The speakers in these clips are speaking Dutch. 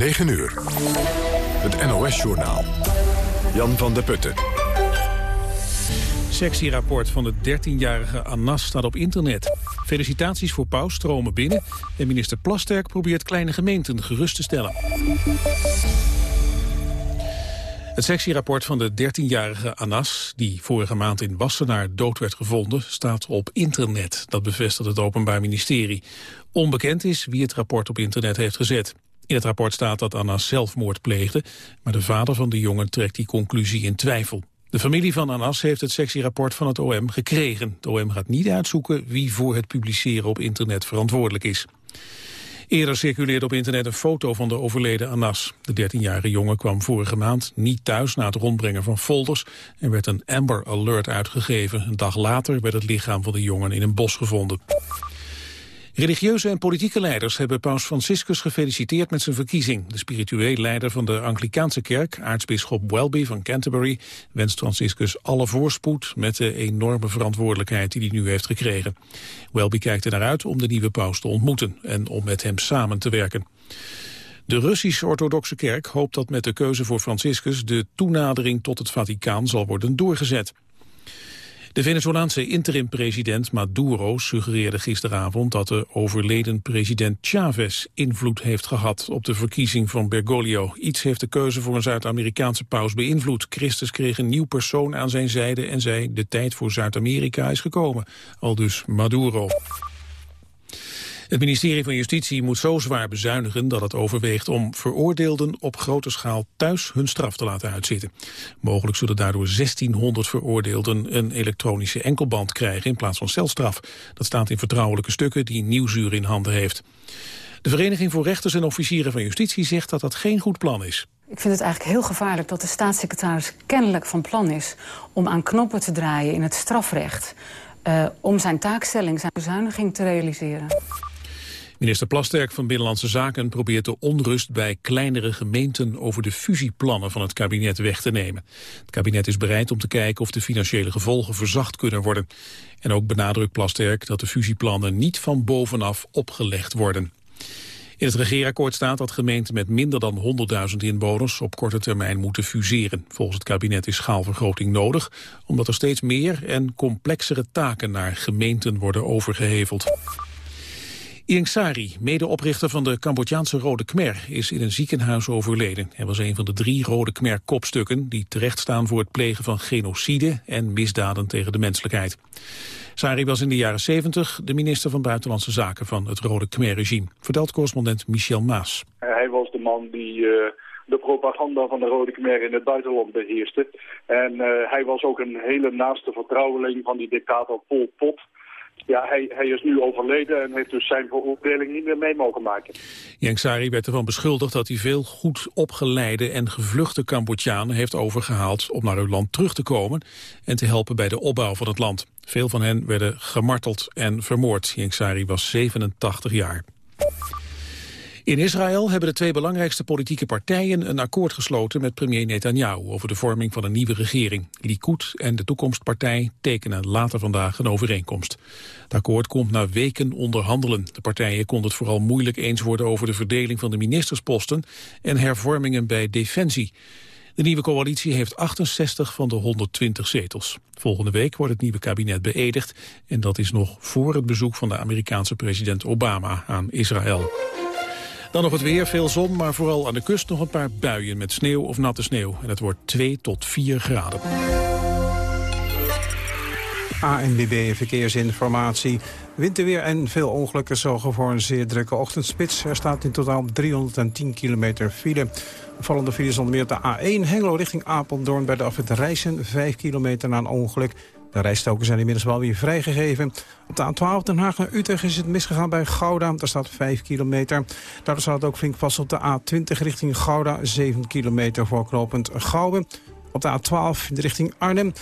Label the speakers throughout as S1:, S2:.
S1: 9 uur. Het NOS-journaal. Jan van der Putten.
S2: Sectierapport van de 13-jarige Anas staat op internet. Felicitaties voor Paus stromen binnen... en minister Plasterk probeert kleine gemeenten gerust te stellen. Het sectierapport van de 13-jarige Anas, die vorige maand in Wassenaar dood werd gevonden, staat op internet. Dat bevestigt het Openbaar Ministerie. Onbekend is wie het rapport op internet heeft gezet. In het rapport staat dat Anas zelfmoord pleegde, maar de vader van de jongen trekt die conclusie in twijfel. De familie van Anas heeft het sectierapport van het OM gekregen. Het OM gaat niet uitzoeken wie voor het publiceren op internet verantwoordelijk is. Eerder circuleerde op internet een foto van de overleden Anas. De 13-jarige jongen kwam vorige maand niet thuis na het rondbrengen van folders... en werd een Amber Alert uitgegeven. Een dag later werd het lichaam van de jongen in een bos gevonden. Religieuze en politieke leiders hebben paus Franciscus gefeliciteerd met zijn verkiezing. De spiritueel leider van de Anglikaanse kerk, aartsbisschop Welby van Canterbury, wenst Franciscus alle voorspoed met de enorme verantwoordelijkheid die hij nu heeft gekregen. Welby kijkt er naar uit om de nieuwe paus te ontmoeten en om met hem samen te werken. De Russisch-orthodoxe kerk hoopt dat met de keuze voor Franciscus de toenadering tot het Vaticaan zal worden doorgezet. De Venezolaanse interim-president Maduro suggereerde gisteravond dat de overleden president Chavez invloed heeft gehad op de verkiezing van Bergoglio. Iets heeft de keuze voor een Zuid-Amerikaanse paus beïnvloed. Christus kreeg een nieuw persoon aan zijn zijde en zei de tijd voor Zuid-Amerika is gekomen. Al dus Maduro. Het ministerie van Justitie moet zo zwaar bezuinigen dat het overweegt om veroordeelden op grote schaal thuis hun straf te laten uitzitten. Mogelijk zullen daardoor 1600 veroordeelden een elektronische enkelband krijgen in plaats van celstraf. Dat staat in vertrouwelijke stukken die Nieuwsuur in handen heeft. De Vereniging voor Rechters en Officieren van Justitie zegt dat dat geen goed plan is.
S3: Ik vind het eigenlijk heel gevaarlijk dat de staatssecretaris kennelijk van plan is... om aan knoppen te draaien in het strafrecht... Uh, om zijn taakstelling, zijn bezuiniging te realiseren.
S2: Minister Plasterk van Binnenlandse Zaken probeert de onrust bij kleinere gemeenten over de fusieplannen van het kabinet weg te nemen. Het kabinet is bereid om te kijken of de financiële gevolgen verzacht kunnen worden. En ook benadrukt Plasterk dat de fusieplannen niet van bovenaf opgelegd worden. In het regeerakkoord staat dat gemeenten met minder dan 100.000 inwoners op korte termijn moeten fuseren. Volgens het kabinet is schaalvergroting nodig, omdat er steeds meer en complexere taken naar gemeenten worden overgeheveld. Ieng Sari, medeoprichter van de Cambodjaanse Rode Khmer, is in een ziekenhuis overleden. Hij was een van de drie Rode Khmer-kopstukken die terechtstaan voor het plegen van genocide en misdaden tegen de menselijkheid. Sari was in de jaren 70 de minister van Buitenlandse Zaken van het Rode Khmer-regime, vertelt correspondent Michel Maas.
S4: Hij was de man die uh, de propaganda van de Rode Khmer in het buitenland beheerste. En uh, hij was ook een hele naaste vertrouweling van die dictator Pol Pot ja, hij, hij is nu overleden en heeft dus zijn veroordeling niet meer mee mogen maken.
S2: Yang Sari werd ervan beschuldigd dat hij veel goed opgeleide en gevluchte Cambodjanen heeft overgehaald om naar hun land terug te komen en te helpen bij de opbouw van het land. Veel van hen werden gemarteld en vermoord. Yang Sari was 87 jaar. In Israël hebben de twee belangrijkste politieke partijen een akkoord gesloten met premier Netanyahu over de vorming van een nieuwe regering. Likud en de Toekomstpartij tekenen later vandaag een overeenkomst. Het akkoord komt na weken onderhandelen. De partijen konden het vooral moeilijk eens worden over de verdeling van de ministersposten en hervormingen bij Defensie. De nieuwe coalitie heeft 68 van de 120 zetels. Volgende week wordt het nieuwe kabinet beëdigd en dat is nog voor het bezoek van de Amerikaanse president Obama aan Israël. Dan nog het weer, veel zon, maar vooral aan de kust nog een paar buien met sneeuw of natte sneeuw. En het wordt 2 tot 4 graden.
S5: ANBB Verkeersinformatie. Winterweer en veel ongelukken zorgen voor een zeer drukke ochtendspits. Er staat in totaal 310 kilometer file. Vallende files onder meer de A1 Hengelo richting Apeldoorn... bij de afwit Rijssen, 5 kilometer na een ongeluk. De rijstoken zijn inmiddels wel weer vrijgegeven. Op de A12 Den Haag naar Utrecht is het misgegaan bij Gouda. Daar staat 5 kilometer. Daardoor staat het ook flink vast op de A20 richting Gouda. 7 kilometer voorknopend Gouwen. Op de A12 in de richting Arnhem.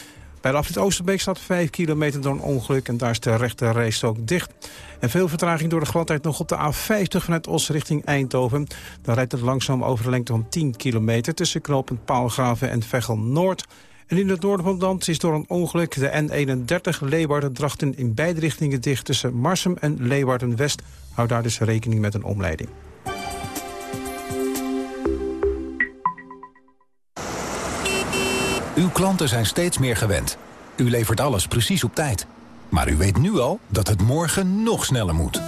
S5: Bij de afrit Oosterbeek staat 5 kilometer door een ongeluk... en daar is de rechte rijstok dicht. En veel vertraging door de gladheid nog op de A50 vanuit Os richting Eindhoven. Daar rijdt het langzaam over de lengte van 10 kilometer... tussen knooppunt Paalgraven en Veghel-Noord... En in het noorden van het land is door een ongeluk de N31 Leeuwarden-Drachten in beide richtingen dicht tussen Marsum en Leeuwarden-West. Hou daar dus rekening met een omleiding.
S6: Uw klanten zijn steeds meer gewend. U levert alles precies op tijd. Maar u weet nu al dat het morgen nog sneller moet.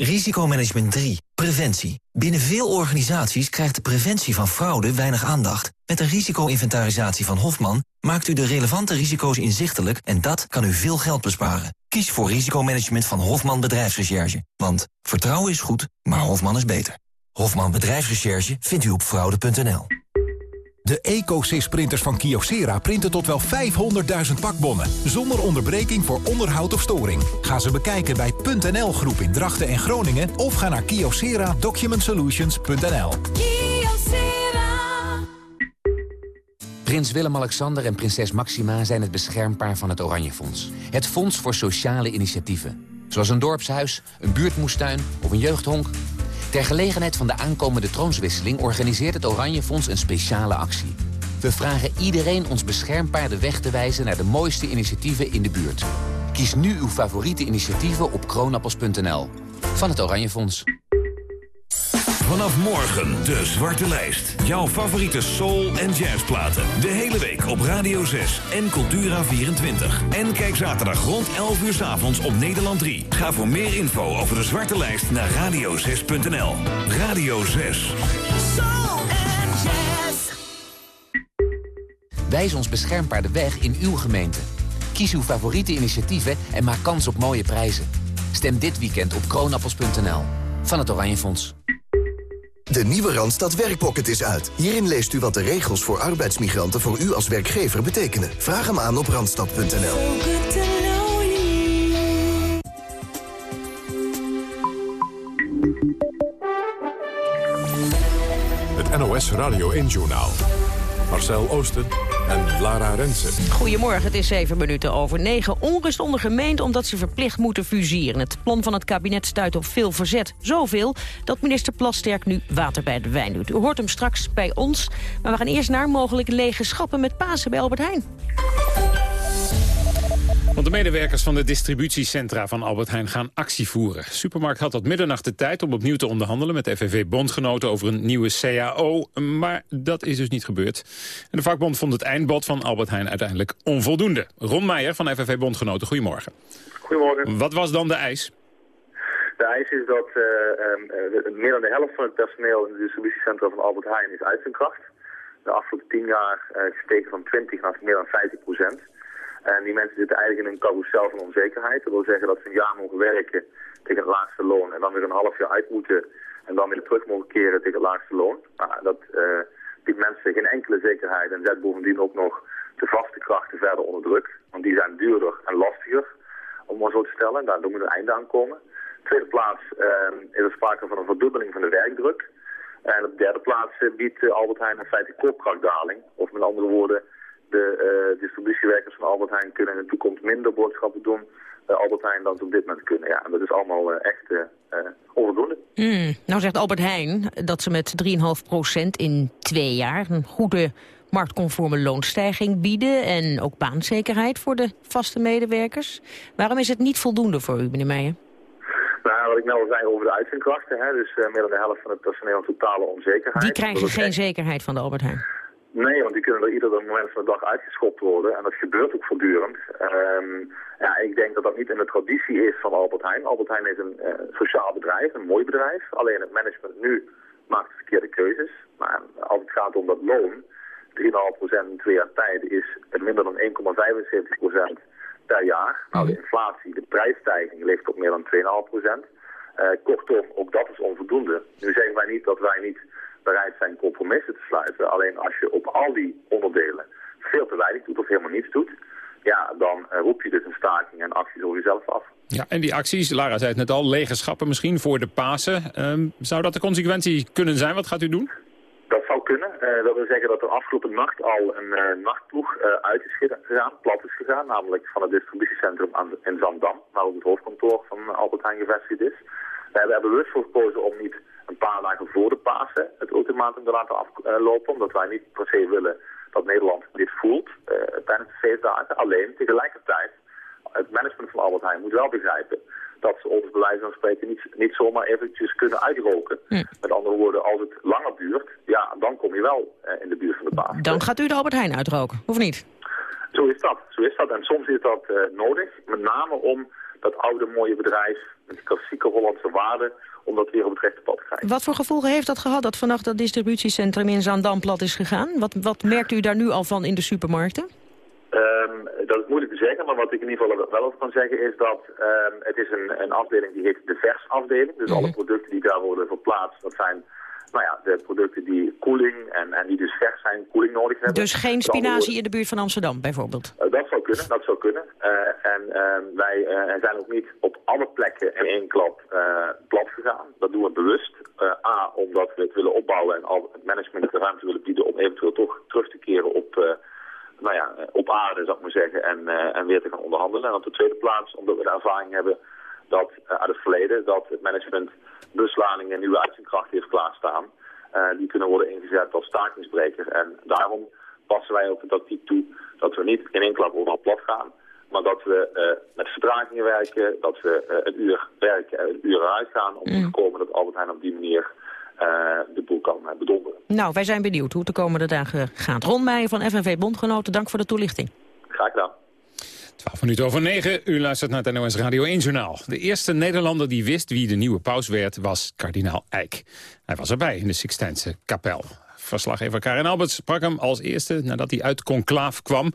S7: Risicomanagement 3. Preventie. Binnen veel organisaties krijgt de preventie van fraude weinig aandacht. Met een risico-inventarisatie van Hofman maakt u de relevante risico's inzichtelijk en dat kan u veel geld besparen. Kies voor risicomanagement van Hofman Bedrijfsrecherche. Want vertrouwen is goed, maar Hofman is beter. Hofman Bedrijfsrecherche vindt u op fraude.nl.
S6: De EcoSys printers van Kyocera printen tot wel 500.000 pakbonnen. Zonder onderbreking voor onderhoud of storing. Ga ze bekijken bij .nl Groep in Drachten en Groningen... of ga naar kyocera-documentsolutions.nl.
S8: Prins Willem-Alexander en prinses Maxima zijn het beschermpaar van het Oranje Fonds. Het fonds voor sociale initiatieven. Zoals een dorpshuis, een buurtmoestuin of een jeugdhonk... Ter gelegenheid van de aankomende troonswisseling organiseert het Oranje Fonds een speciale actie. We vragen iedereen ons beschermpaar de weg te wijzen naar de mooiste initiatieven in de buurt. Kies nu uw favoriete initiatieven op kroonappels.nl. Van het Oranje Fonds.
S9: Vanaf morgen de Zwarte Lijst. Jouw favoriete soul- en jazzplaten. De hele week op Radio 6 en Cultura24. En kijk zaterdag rond 11 uur s avonds op Nederland 3. Ga voor meer info over de Zwarte Lijst naar radio6.nl. Radio 6. Soul and
S8: jazz. Wijs ons beschermpaar de weg in uw gemeente. Kies uw favoriete initiatieven en maak kans op mooie prijzen. Stem dit weekend op kroonappels.nl. Van het Oranje Fonds.
S10: De nieuwe Randstad Werkpocket is uit. Hierin leest u wat de regels voor arbeidsmigranten voor u als werkgever betekenen. Vraag hem aan op randstad.nl.
S1: Het NOS Radio 1 Journaal. Marcel Oosten en Lara Rensen.
S11: Goedemorgen, het is zeven minuten over negen. Onrust onder gemeenten omdat ze verplicht moeten fuseren. Het plan van het kabinet stuit op veel verzet. Zoveel dat minister Plasterk nu water bij de wijn doet. U hoort hem straks bij ons. Maar we gaan eerst naar mogelijke lege schappen met Pasen bij Albert Heijn.
S2: Want de medewerkers van de distributiecentra van Albert Heijn gaan actie voeren. supermarkt had tot middernacht de tijd om opnieuw te onderhandelen met FNV-bondgenoten over een nieuwe CAO. Maar dat is dus niet gebeurd. En de vakbond vond het eindbod van Albert Heijn uiteindelijk onvoldoende. Ron Meijer van FNV-bondgenoten, goedemorgen.
S12: Goedemorgen.
S2: Wat was dan de eis?
S12: De eis is dat uh, uh, meer dan de helft van het personeel in de distributiecentra van Albert Heijn is uit zijn kracht. De afgelopen tien jaar uh, gestegen van 20 naar meer dan 50 procent. En die mensen zitten eigenlijk in een carousel van onzekerheid. Dat wil zeggen dat ze een jaar mogen werken tegen het laagste loon en dan weer een half jaar uit moeten en dan weer terug mogen keren tegen het laagste loon. Nou, dat uh, biedt mensen geen enkele zekerheid en zet bovendien ook nog de vaste krachten verder onder druk. Want die zijn duurder en lastiger, om maar zo te stellen. Daar moet een einde aan komen. Tweede plaats uh, is er sprake van een verdubbeling van de werkdruk. En op de derde plaats uh, biedt Albert Heijn in feite koopkrachtdaling. Of met andere woorden, de uh, distributiewerkers van Albert Heijn kunnen in de toekomst minder boodschappen doen bij Albert Heijn dan ze op dit moment kunnen. Ja, en dat is allemaal uh, echt onvoldoende.
S11: Mm, nou zegt Albert Heijn dat ze met 3,5% in twee jaar een goede marktconforme loonstijging bieden en ook baanzekerheid voor de vaste medewerkers. Waarom is het niet voldoende voor u, meneer Meijer?
S12: Nou, wat ik net al zei over de uitzendkrachten, hè, dus uh, meer dan de helft van het personeel totale onzekerheid.
S11: Die krijgen geen zekerheid van de Albert Heijn?
S12: Nee, want die kunnen er ieder moment van de dag uitgeschopt worden. En dat gebeurt ook voortdurend. Um, ja, ik denk dat dat niet in de traditie is van Albert Heijn. Albert Heijn is een uh, sociaal bedrijf, een mooi bedrijf. Alleen het management nu maakt verkeerde keuzes. Maar als het gaat om dat loon, 3,5% in twee jaar tijd is minder dan 1,75% per jaar. Nou, de inflatie, de prijsstijging ligt op meer dan 2,5%. Uh, kortom, ook dat is onvoldoende. Nu zeggen wij niet dat wij niet bereid zijn compromissen te sluiten. Alleen als je op al die onderdelen veel te weinig doet of helemaal niets doet... ja, dan uh, roep je dus een staking en acties over jezelf af.
S2: Ja, en die acties, Lara zei het net al, legerschappen misschien voor de Pasen. Um, zou dat de consequentie kunnen zijn? Wat gaat u doen?
S12: Dat zou kunnen. Uh, dat wil zeggen dat er afgelopen nacht al een uh, nachtploeg uh, uit is gegaan, plat is gegaan. Namelijk van het distributiecentrum aan, in Zandam, waar ook het hoofdkantoor van Albert Heijn gevestigd is. We hebben bewust voor gekozen om niet een paar dagen voor de Pasen het ultimatum te laten aflopen. Omdat wij niet per se willen dat Nederland dit voelt uh, tijdens de feestdagen. Alleen tegelijkertijd, het management van Albert Heijn moet wel begrijpen dat ze ons beleid van spreken niet, niet zomaar eventjes kunnen uitroken. Met andere woorden, als het langer duurt, ja, dan kom je wel uh, in de buurt van de baas.
S11: Dan gaat u de Albert Heijn uitroken, of niet?
S12: Zo is dat, zo is dat. En soms is dat uh, nodig, met name om dat oude mooie bedrijf met die klassieke Hollandse waarden, om dat weer op het rechte pad te krijgen.
S11: Wat voor gevolgen heeft dat gehad dat vannacht dat distributiecentrum in Zaandam plat is gegaan? Wat, wat merkt u daar nu al van in de supermarkten?
S12: Um, dat is moeilijk te zeggen, maar wat ik in ieder geval wel over kan zeggen is dat um, het is een, een afdeling die heet de versafdeling. Dus alle producten die daar worden verplaatst, dat zijn nou ja, de producten die koeling en, en die dus vers zijn, koeling nodig hebben.
S11: Dus geen spinazie in de buurt van Amsterdam bijvoorbeeld?
S12: Uh, dat zou kunnen, dat zou kunnen. Uh, en uh, wij zijn ook niet op alle plekken in één klap plat gegaan. Dat doen we bewust. A, omdat we het willen opbouwen en al het management de ruimte willen bieden om eventueel toch terug te keren op nou ja, op aarde, zou ik maar zeggen, en, uh, en weer te gaan onderhandelen. En op de tweede plaats, omdat we de ervaring hebben dat uh, uit het verleden, dat het management busladingen en nieuwe uitzendkrachten heeft klaarstaan. Uh, die kunnen worden ingezet als stakingsbreker. En daarom passen wij ook dat type toe dat we niet in één klap overal plat gaan. Maar dat we uh, met vertragingen werken, dat we uh, een uur werken en een uur eruit gaan... om te mm. voorkomen dat Albert Heijn op die manier uh, de boel kan bedonderen.
S11: Nou, wij zijn benieuwd hoe het de komende dagen gaat. Ron Meijer van FNV Bondgenoten, dank voor de toelichting.
S12: Graag gedaan.
S13: 12 minuten over 9, u luistert naar het NOS Radio 1 Journaal. De eerste Nederlander die wist wie de nieuwe paus werd was kardinaal Eijk. Hij was erbij in de Sixtijnse kapel. Verslaggever Karin Alberts sprak hem als eerste nadat hij uit conclaaf kwam.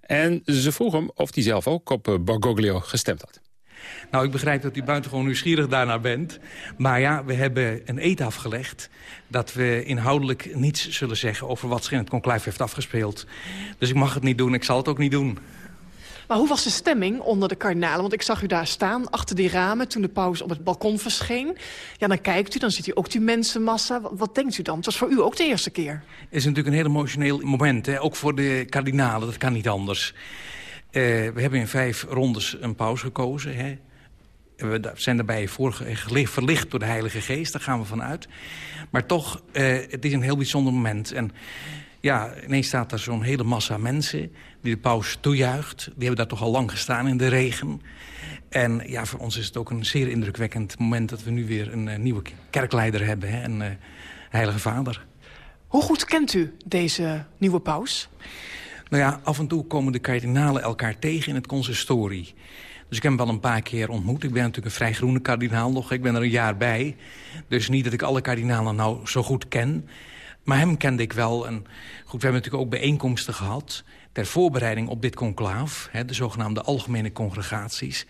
S13: En ze vroeg hem of hij zelf ook op eh, Bergoglio gestemd had.
S14: Nou, ik begrijp dat u buitengewoon nieuwsgierig daarnaar bent. Maar ja, we hebben een eet afgelegd... dat we inhoudelijk niets zullen zeggen over wat zich in het conclave heeft afgespeeld. Dus ik mag het niet doen, ik zal het ook niet doen.
S15: Maar hoe was de stemming onder de kardinalen? Want ik zag u daar staan, achter die ramen, toen de paus op het balkon verscheen. Ja, dan kijkt u, dan ziet u ook die mensenmassa. Wat, denkt u dan? Het was voor u ook de eerste keer.
S14: Het is natuurlijk een heel emotioneel moment, hè? ook voor de kardinalen. Dat kan niet anders. Uh, we hebben in vijf rondes een paus gekozen. Hè? We zijn daarbij verlicht door de Heilige Geest, daar gaan we vanuit. Maar toch, uh, het is een heel bijzonder moment. En ja, ineens staat er zo'n hele massa mensen die de paus toejuicht. Die hebben daar toch al lang gestaan in de regen. En ja, voor ons is het ook een zeer indrukwekkend moment... dat we nu weer een uh, nieuwe kerkleider hebben, hè? een uh, heilige vader.
S15: Hoe goed kent u deze nieuwe paus?
S14: Nou ja, af en toe komen de kardinalen elkaar tegen in het consistorie. Dus ik heb hem wel een paar keer ontmoet. Ik ben natuurlijk een vrij groene kardinaal nog. Ik ben er een jaar bij. Dus niet dat ik alle kardinalen nou zo goed ken. Maar hem kende ik wel. En goed, we hebben natuurlijk ook bijeenkomsten gehad... ter voorbereiding op dit conclaaf. Hè, de zogenaamde algemene congregaties.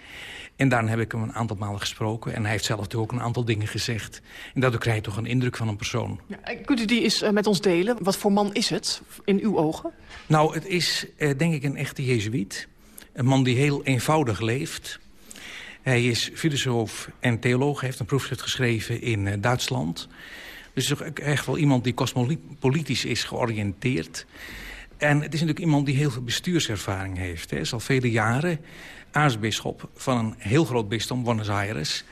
S14: En daarin heb ik hem een aantal malen gesproken. En hij heeft zelf natuurlijk ook een aantal dingen gezegd. En daardoor krijg je toch een indruk van een persoon.
S15: Ja, kunt u die eens uh, met ons delen? Wat voor man is het, in uw ogen?
S14: Nou, het is uh, denk ik een echte jezuïet. Een man die heel eenvoudig leeft. Hij is filosoof en theoloog. Hij heeft een proefschrift geschreven in Duitsland. Dus echt wel iemand die cosmopolitisch is georiënteerd. En het is natuurlijk iemand die heel veel bestuurservaring heeft. Hij is al vele jaren aartsbisschop van een heel groot bisdom, Buenos Aires.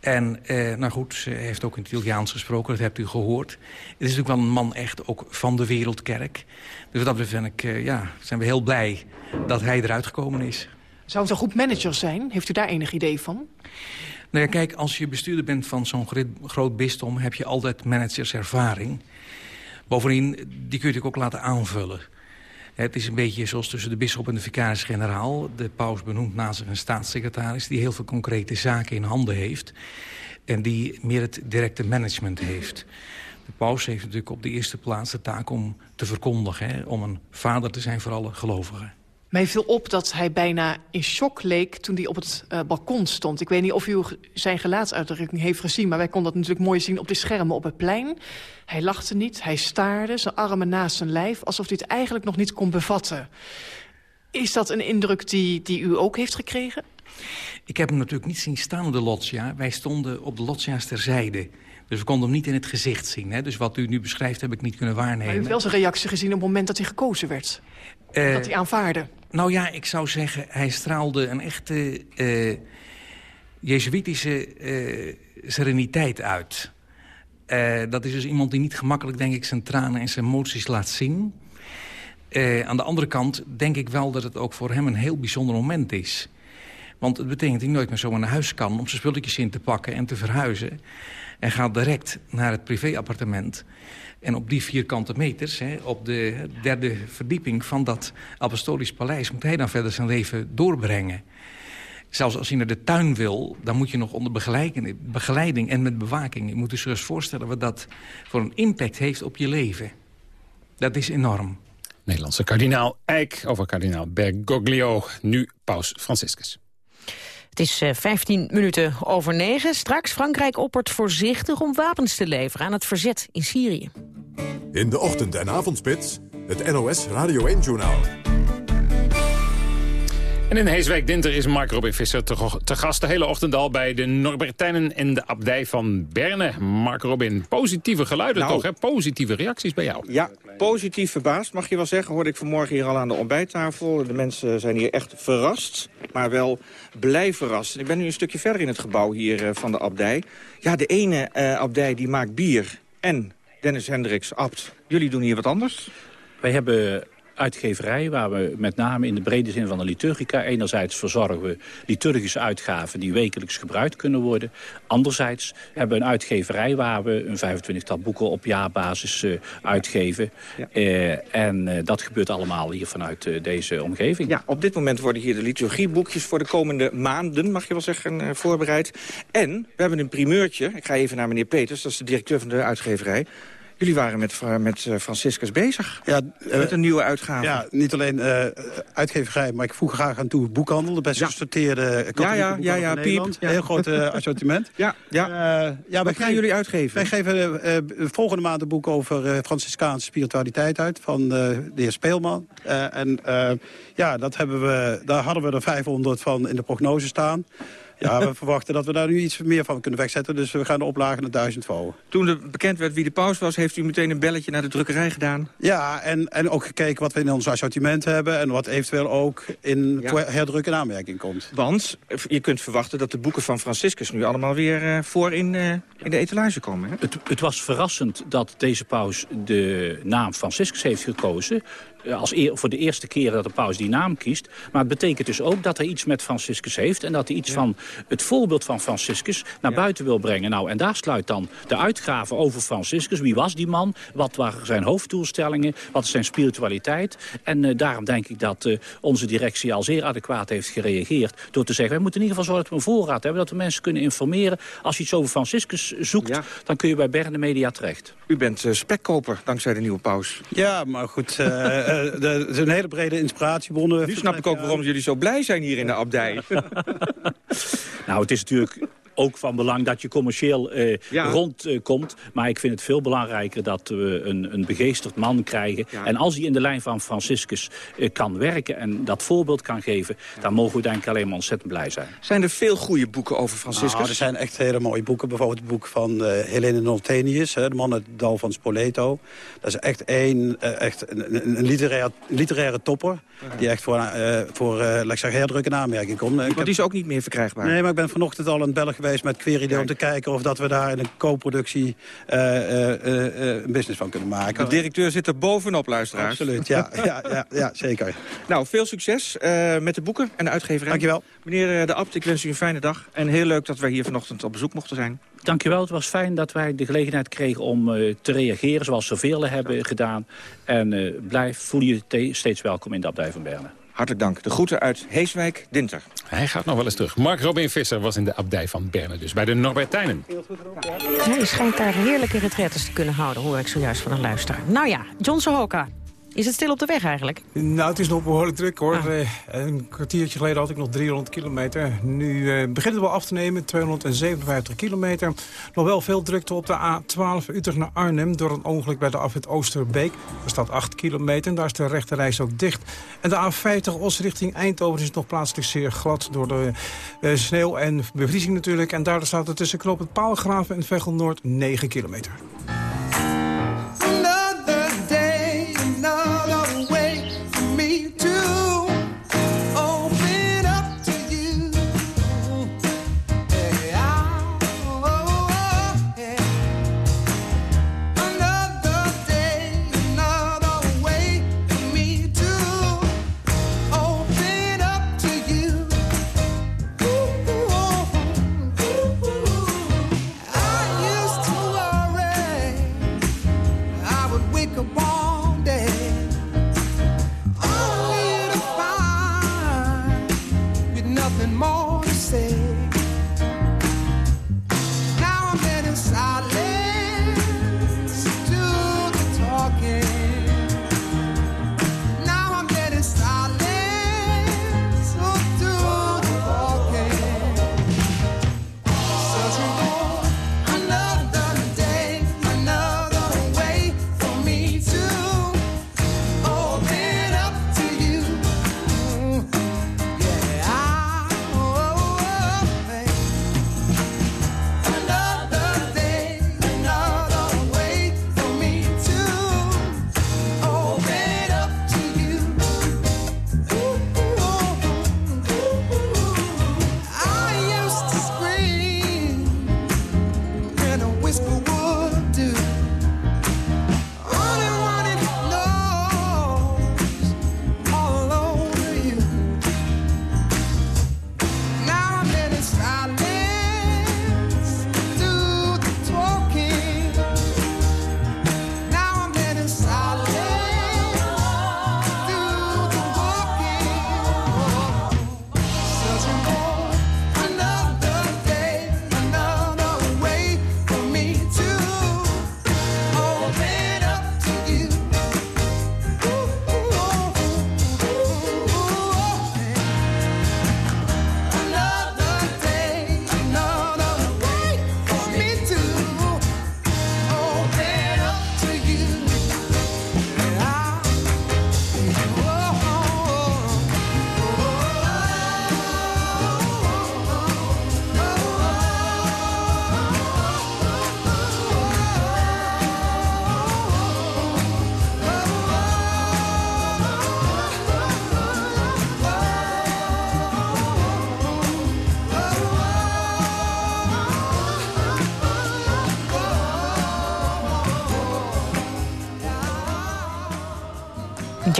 S14: En eh, nou goed, hij heeft ook in het Italiaans gesproken, dat hebt u gehoord. Het is natuurlijk wel een man echt ook van de wereldkerk. Dus dat vind ik, uh, ja, zijn we heel blij dat hij eruit gekomen is.
S15: Zou het een goed manager zijn? Heeft u daar enig idee van?
S14: Nou ja, kijk, als je bestuurder bent van zo'n groot bisdom... heb je altijd managerservaring. Bovendien, die kun je natuurlijk ook laten aanvullen. Het is een beetje zoals tussen de bisschop en de vicaris-generaal. De paus benoemt na zich een staatssecretaris... die heel veel concrete zaken in handen heeft... en die meer het directe management heeft. De paus heeft natuurlijk op de eerste plaats de taak om te verkondigen... Hè, om een vader te zijn voor alle gelovigen.
S15: Mij viel op dat hij bijna in shock leek toen hij op het uh, balkon stond. Ik weet niet of u zijn gelaatsuitdrukking heeft gezien... maar wij konden dat natuurlijk mooi zien op de schermen op het plein. Hij lachte niet, hij staarde, zijn armen naast zijn lijf... alsof hij het eigenlijk nog niet kon bevatten. Is dat een indruk die, die u ook heeft gekregen?
S14: Ik heb hem natuurlijk niet zien staan op de loggia. Wij stonden op de loggia's terzijde. Dus we konden hem niet in het gezicht zien. Hè? Dus wat u nu beschrijft heb ik niet kunnen waarnemen. Maar u
S15: heeft wel zijn reactie gezien op het moment dat hij gekozen werd? Uh, dat hij aanvaarde?
S14: Nou ja, ik zou zeggen, hij straalde een echte... Uh, jezuïtische uh, sereniteit uit. Uh, dat is dus iemand die niet gemakkelijk, denk ik, zijn tranen en zijn emoties laat zien. Aan de andere kant denk ik wel dat het ook voor hem een heel bijzonder moment is. Want het betekent dat hij nooit meer zo naar huis kan... om zijn spulletjes in te pakken en te verhuizen. En gaat direct naar het privéappartement. En op die vierkante meters, hè, op de derde verdieping van dat apostolisch paleis... moet hij dan verder zijn leven doorbrengen. Zelfs als je naar de tuin wil, dan moet je nog onder begeleiding, en met bewaking. Je moet je eens voorstellen wat dat voor een impact heeft op je leven. Dat is enorm.
S13: Nederlandse kardinaal Eijk over kardinaal Bergoglio, nu paus Franciscus.
S11: Het is 15 eh, minuten over negen. Straks Frankrijk oppert voorzichtig om wapens te leveren aan het verzet in Syrië.
S1: In de ochtend- en avondspits, het NOS Radio 1-journaal.
S13: En in Heeswijk Dinter is Mark Robin Visser te, te, gast de hele ochtend al bij de Norbertijnen en de abdij van Berne. Mark Robin, positieve geluiden nou. toch, hè? Positieve reacties bij jou.
S16: Ja, positief verbaasd mag je wel zeggen. Hoorde ik vanmorgen hier al aan de ontbijttafel. De mensen zijn hier echt verrast, maar wel blij verrast. Ik ben nu een stukje verder in het gebouw hier uh, van de abdij. Ja, de ene uh, abdij die maakt bier en Dennis Hendricks, abt. Jullie doen hier wat anders?
S17: Wij hebben uitgeverij... waar we met name in de brede zin van de liturgica... enerzijds verzorgen we liturgische uitgaven die wekelijks gebruikt kunnen worden. Anderzijds hebben we een uitgeverij waar we een 25-tal boeken op jaarbasis uh, uitgeven. Uh, en uh, dat gebeurt allemaal hier vanuit deze omgeving.
S16: Ja, op dit moment worden hier de liturgieboekjes voor de komende maanden, mag je wel zeggen, voorbereid. En we hebben een primeurtje. Ik ga even naar meneer Peters, dat is de directeur van de uitgeverij. Jullie waren met, met uh, Franciscus bezig, ja, uh, met een nieuwe uitgave.
S18: Ja, niet alleen uh, uitgeverij, maar ik voeg graag aan toe boekhandel. De best ja. gesorteerde
S16: ja, ja, ja, ja, piep.
S18: Ja. Heel groot assortiment.
S16: ja, ja.
S18: ja
S16: Wat gaan jullie uitgeven?
S18: Wij geven volgende maand een boek over Franciscaanse spiritualiteit uit... van de heer Speelman. en ja, dat hebben we, daar hadden we er 500 van in de prognose staan... Ja, we verwachten dat we daar nu iets meer van kunnen wegzetten. Dus we gaan de oplagen naar duizend vouwen.
S16: Toen er bekend werd wie de paus was, heeft u meteen een belletje naar de drukkerij gedaan?
S18: Ja, en, en ook gekeken wat we in ons assortiment hebben... en wat eventueel ook in ja. herdruk in aanmerking komt.
S16: Want je kunt verwachten dat de boeken van Franciscus nu allemaal weer uh, voor in, uh, in de etalage komen. Hè?
S17: Het, het was verrassend dat deze paus de naam Franciscus heeft gekozen als eer, voor de eerste keer dat de paus die naam kiest. Maar het betekent dus ook dat hij iets met Franciscus heeft... en dat hij iets ja. van het voorbeeld van Franciscus naar ja. buiten wil brengen. Nou, en daar sluit dan de uitgave over Franciscus. Wie was die man? Wat waren zijn hoofddoelstellingen? Wat is zijn spiritualiteit? En uh, daarom denk ik dat uh, onze directie al zeer adequaat heeft gereageerd... door te zeggen, wij moeten in ieder geval zorgen dat we een voorraad hebben... dat we mensen kunnen informeren. Als je iets over Franciscus zoekt, ja. dan kun je bij Berne Media terecht.
S16: U bent uh, spekkoper, dankzij de nieuwe paus.
S18: Ja, maar goed... Uh, er zijn hele brede inspiratiebronnen.
S16: Nu snap ik ook waarom jullie zo blij zijn hier in de abdij.
S17: nou, het is natuurlijk ook van belang dat je commercieel uh, ja. rondkomt. Uh, maar ik vind het veel belangrijker dat we een, een begeesterd man krijgen. Ja. En als hij in de lijn van Franciscus uh, kan werken en dat voorbeeld kan geven... Ja. dan mogen we denk ik alleen maar ontzettend blij zijn.
S16: Zijn er veel goede boeken over Franciscus?
S18: Nou, er zijn echt hele mooie boeken. Bijvoorbeeld het boek van Helene Noltenius, hè, de man uit het dal van Spoleto. Dat is echt, een, echt een, een literaire, literaire topper... die echt voor, voor laat ik zeggen, herdruk in aanmerking komt.
S16: Maar die is ook niet meer verkrijgbaar?
S18: Nee, maar ik ben vanochtend al in België geweest met Querido om te kijken of dat we daar in een co-productie uh, uh, uh, een business van kunnen maken.
S16: De directeur zit er bovenop, luisteraars.
S18: Absoluut, ja, ja, ja, ja zeker.
S16: Nou, veel succes met de boeken en de uitgeverij.
S18: Dankjewel.
S16: Meneer De Abt, ik wens u een fijne dag. En heel leuk dat wij hier vanochtend op bezoek mochten zijn.
S17: Dankjewel, het was fijn dat wij de gelegenheid kregen om te reageren... zoals zoveel hebben gedaan. En blijf, voel je steeds welkom in de abdij van Berne.
S16: Hartelijk dank. De groeten uit Heeswijk, Dinter.
S13: Hij gaat nog wel eens terug. Mark Robin Visser was in de abdij van Berne, dus bij de Norbertijnen.
S11: Hij schijnt daar heerlijke retretes te kunnen houden, hoor ik zojuist van een luisteraar. Nou ja, John Sohoka. Is het stil op de weg eigenlijk?
S5: Nou, het is nog behoorlijk druk hoor. Ah. Een kwartiertje geleden had ik nog 300 kilometer. Nu uh, begint het wel af te nemen, 257 kilometer. Nog wel veel drukte op de A12 Utrecht naar Arnhem... door een ongeluk bij de afwit Oosterbeek. Er staat 8 kilometer en daar is de rechterreis ook dicht. En de A50 Os richting Eindhoven is nog plaatselijk zeer glad... door de uh, sneeuw en bevriezing natuurlijk. En daar staat er tussen knooppunt Paalgraven en Veghel Noord 9 kilometer.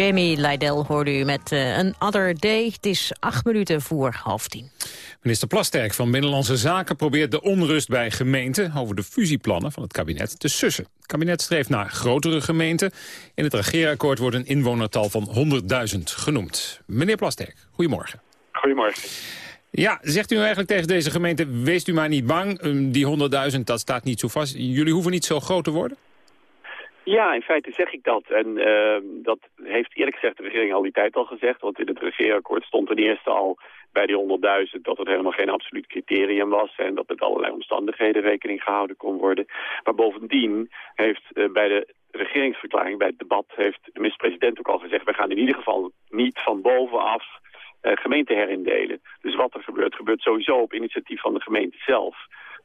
S11: Jamie Lydell hoorde u met uh, An Other Day. Het is acht minuten voor half tien.
S13: Minister Plasterk van Binnenlandse Zaken probeert de onrust bij gemeenten over de fusieplannen van het kabinet te sussen. Het kabinet streeft naar grotere gemeenten. In het regeerakkoord wordt een inwonertal van 100.000 genoemd. Meneer Plasterk, goedemorgen.
S19: Goedemorgen.
S13: Ja, zegt u nou eigenlijk tegen deze gemeente, wees u maar niet bang, um, die 100.000 dat staat niet zo vast. Jullie hoeven niet zo groot te worden?
S19: Ja, in feite zeg ik dat. En uh, dat heeft eerlijk gezegd de regering al die tijd al gezegd. Want in het regeerakkoord stond ten eerste al bij die 100.000 dat het helemaal geen absoluut criterium was. En dat met allerlei omstandigheden rekening gehouden kon worden. Maar bovendien heeft uh, bij de regeringsverklaring, bij het debat, heeft de minister-president ook al gezegd... wij gaan in ieder geval niet van bovenaf uh, gemeenten herindelen. Dus wat er gebeurt, gebeurt sowieso op initiatief van de gemeente zelf.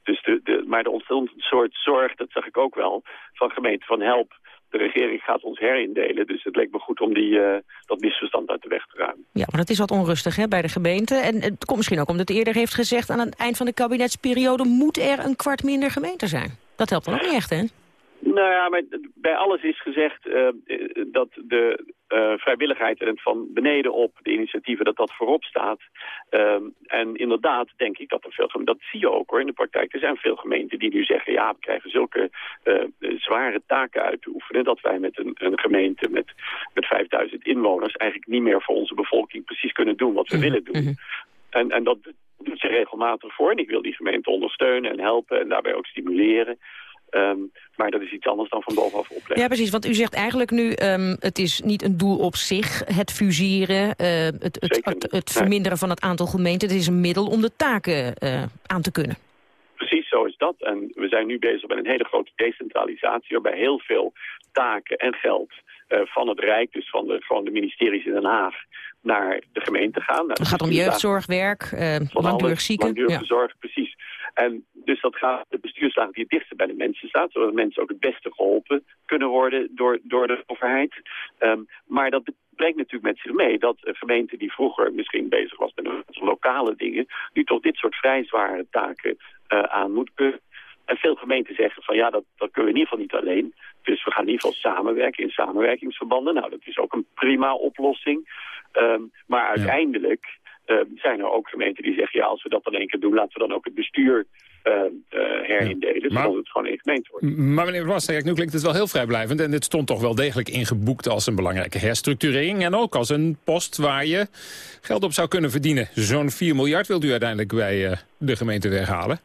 S19: Dus de, de, maar er ontstond een soort zorg, dat zag ik ook wel, van gemeenten van help. De regering gaat ons herindelen, dus het leek me goed om die, uh, dat misverstand uit de weg te ruimen.
S11: Ja, maar dat is wat onrustig hè, bij de gemeente. En het komt misschien ook omdat het eerder heeft gezegd... aan het eind van de kabinetsperiode moet er een kwart minder gemeente zijn. Dat helpt dan ook niet echt, hè?
S19: Nou ja, maar bij alles is gezegd uh, dat de uh, vrijwilligheid en van beneden op de initiatieven, dat dat voorop staat. Uh, en inderdaad denk ik dat er veel gemeenten, dat zie je ook hoor in de praktijk. Er zijn veel gemeenten die nu zeggen, ja, we krijgen zulke zware taken uit te oefenen, dat wij met een, een gemeente met, met 5000 inwoners eigenlijk niet meer voor onze bevolking precies kunnen doen wat we mm -hmm. willen doen. -hmm. en, en dat doet zich regelmatig voor en ik wil die gemeente ondersteunen en helpen en daarbij ook stimuleren. Um, maar dat is iets anders dan van bovenaf opleggen.
S11: Ja, precies. Want u zegt eigenlijk nu, um, het is niet een doel op zich, het fuseren, uh, het, het, het, het, verminderen nee. van het aantal gemeenten. Het is een middel om de taken uh, aan te kunnen.
S19: Precies, zo is dat. En we zijn nu bezig met een hele grote decentralisatie, waarbij heel veel taken en geld uh, van het Rijk, dus van de, gewoon de ministeries in Den Haag, naar de gemeente gaan.
S11: Het gaat om jeugdzorgwerk, uh, langdurig zieken.
S19: Langdurige ja. zorg, precies. En dus dat gaat de bestuurslaag die het dichtst bij de mensen staat, zodat mensen ook het beste geholpen kunnen worden door, door de overheid. Um, maar dat brengt natuurlijk met zich mee dat een gemeente die vroeger misschien bezig was met lokale dingen, nu toch dit soort vrij zware taken uh, aan moet kunnen. En veel gemeenten zeggen van ja, dat, dat kunnen we in ieder geval niet alleen. Dus we gaan in ieder geval samenwerken in samenwerkingsverbanden. Nou, dat is ook een prima oplossing. Um, maar uiteindelijk eh, zijn er ook gemeenten die zeggen... ja, als we dat dan één keer doen, laten we dan ook het bestuur eh, herindelen.
S13: Maar-
S19: Zodat het gewoon één gemeente wordt.
S13: Maar meneer Plasterk, nu klinkt het wel heel vrijblijvend... en het stond toch wel degelijk ingeboekt als een belangrijke herstructurering... en ook als een post waar je geld op zou kunnen verdienen. Zo'n 4 miljard wilt u uiteindelijk bij de gemeente weghalen.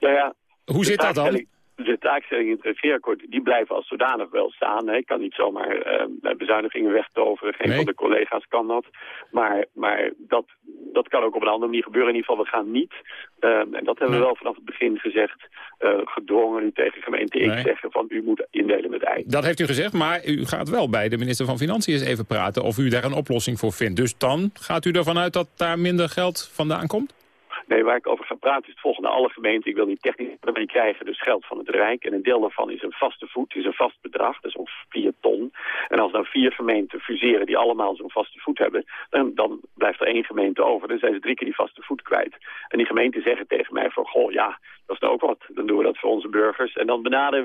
S19: Nou ja,
S13: Hoe zit dat dan?
S19: Taakstelling- De taakstellingen in het regeerakkoord die blijven als zodanig wel staan. Hè. Ik kan niet zomaar eh, bezuinigingen wegtoveren. Geen
S13: Nee.
S19: van de collega's kan dat. Maar, maar dat, dat kan ook op een andere manier gebeuren. In ieder geval, we gaan niet, ehm, en dat hebben we wel vanaf het begin gezegd... eh, gedwongen nu tegen gemeente X
S13: Nee.
S19: zeggen van u moet indelen met Y.
S13: Dat heeft u gezegd, maar u gaat wel bij de minister van Financiën eens even praten... of u daar een oplossing voor vindt. Dus dan gaat u ervan uit dat daar minder geld vandaan komt?
S19: Nee, waar ik over ga praten is het volgende. Alle gemeenten, ik wil niet technisch, die krijgen dus geld van het Rijk. En een deel daarvan is een vaste voet, is een vast bedrag, dat is ongeveer 4 ton. En als dan vier gemeenten fuseren die allemaal zo'n vaste voet hebben, dan, dan blijft er één gemeente over. Dan zijn ze drie keer die vaste voet kwijt. En die gemeenten zeggen tegen mij van, goh, ja, dat is nou ook wat. Dan doen we dat voor onze burgers. En dan benadelen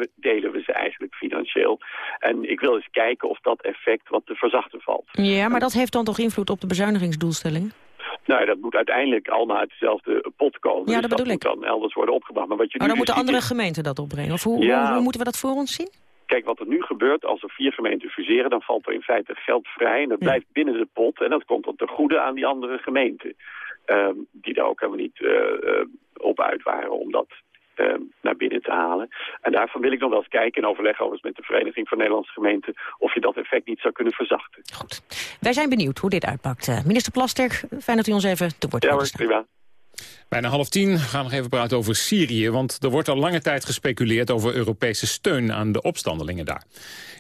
S19: we ze eigenlijk financieel. En ik wil eens kijken of dat effect wat te verzachten valt.
S11: Ja, maar dat heeft dan toch invloed op de bezuinigingsdoelstellingen?
S19: Nou, ja, dat moet uiteindelijk allemaal uit dezelfde pot komen.
S11: Ja,
S19: dus
S11: dat bedoel
S19: moet dan elders worden opgebracht. Maar wat je nu
S11: dan moeten
S19: dus
S11: andere
S19: is-
S11: gemeenten dat opbrengen? Of hoe,
S19: Ja.
S11: hoe, hoe moeten we dat voor ons zien?
S19: Kijk, wat er nu gebeurt, als er vier gemeenten fuseren... dan valt er in feite geld vrij en dat blijft binnen de pot... en dat komt dan ten goede aan die andere gemeenten. ehm, die daar ook helemaal niet eh, eh, op uit waren om dat naar binnen te halen. En daarvan wil ik nog wel eens kijken en overleggen overigens met de Vereniging van Nederlandse Gemeenten... of je dat effect niet zou kunnen verzachten.
S11: Wij zijn benieuwd hoe dit uitpakt. Eh, minister Plasterk, fijn dat u ons even te woord
S19: Ja
S11: wilde
S19: hoor,
S11: staan.
S19: prima.
S13: Bijna half tien gaan we nog even praten over Syrië... want er wordt al lange tijd gespeculeerd over Europese steun aan de opstandelingen daar.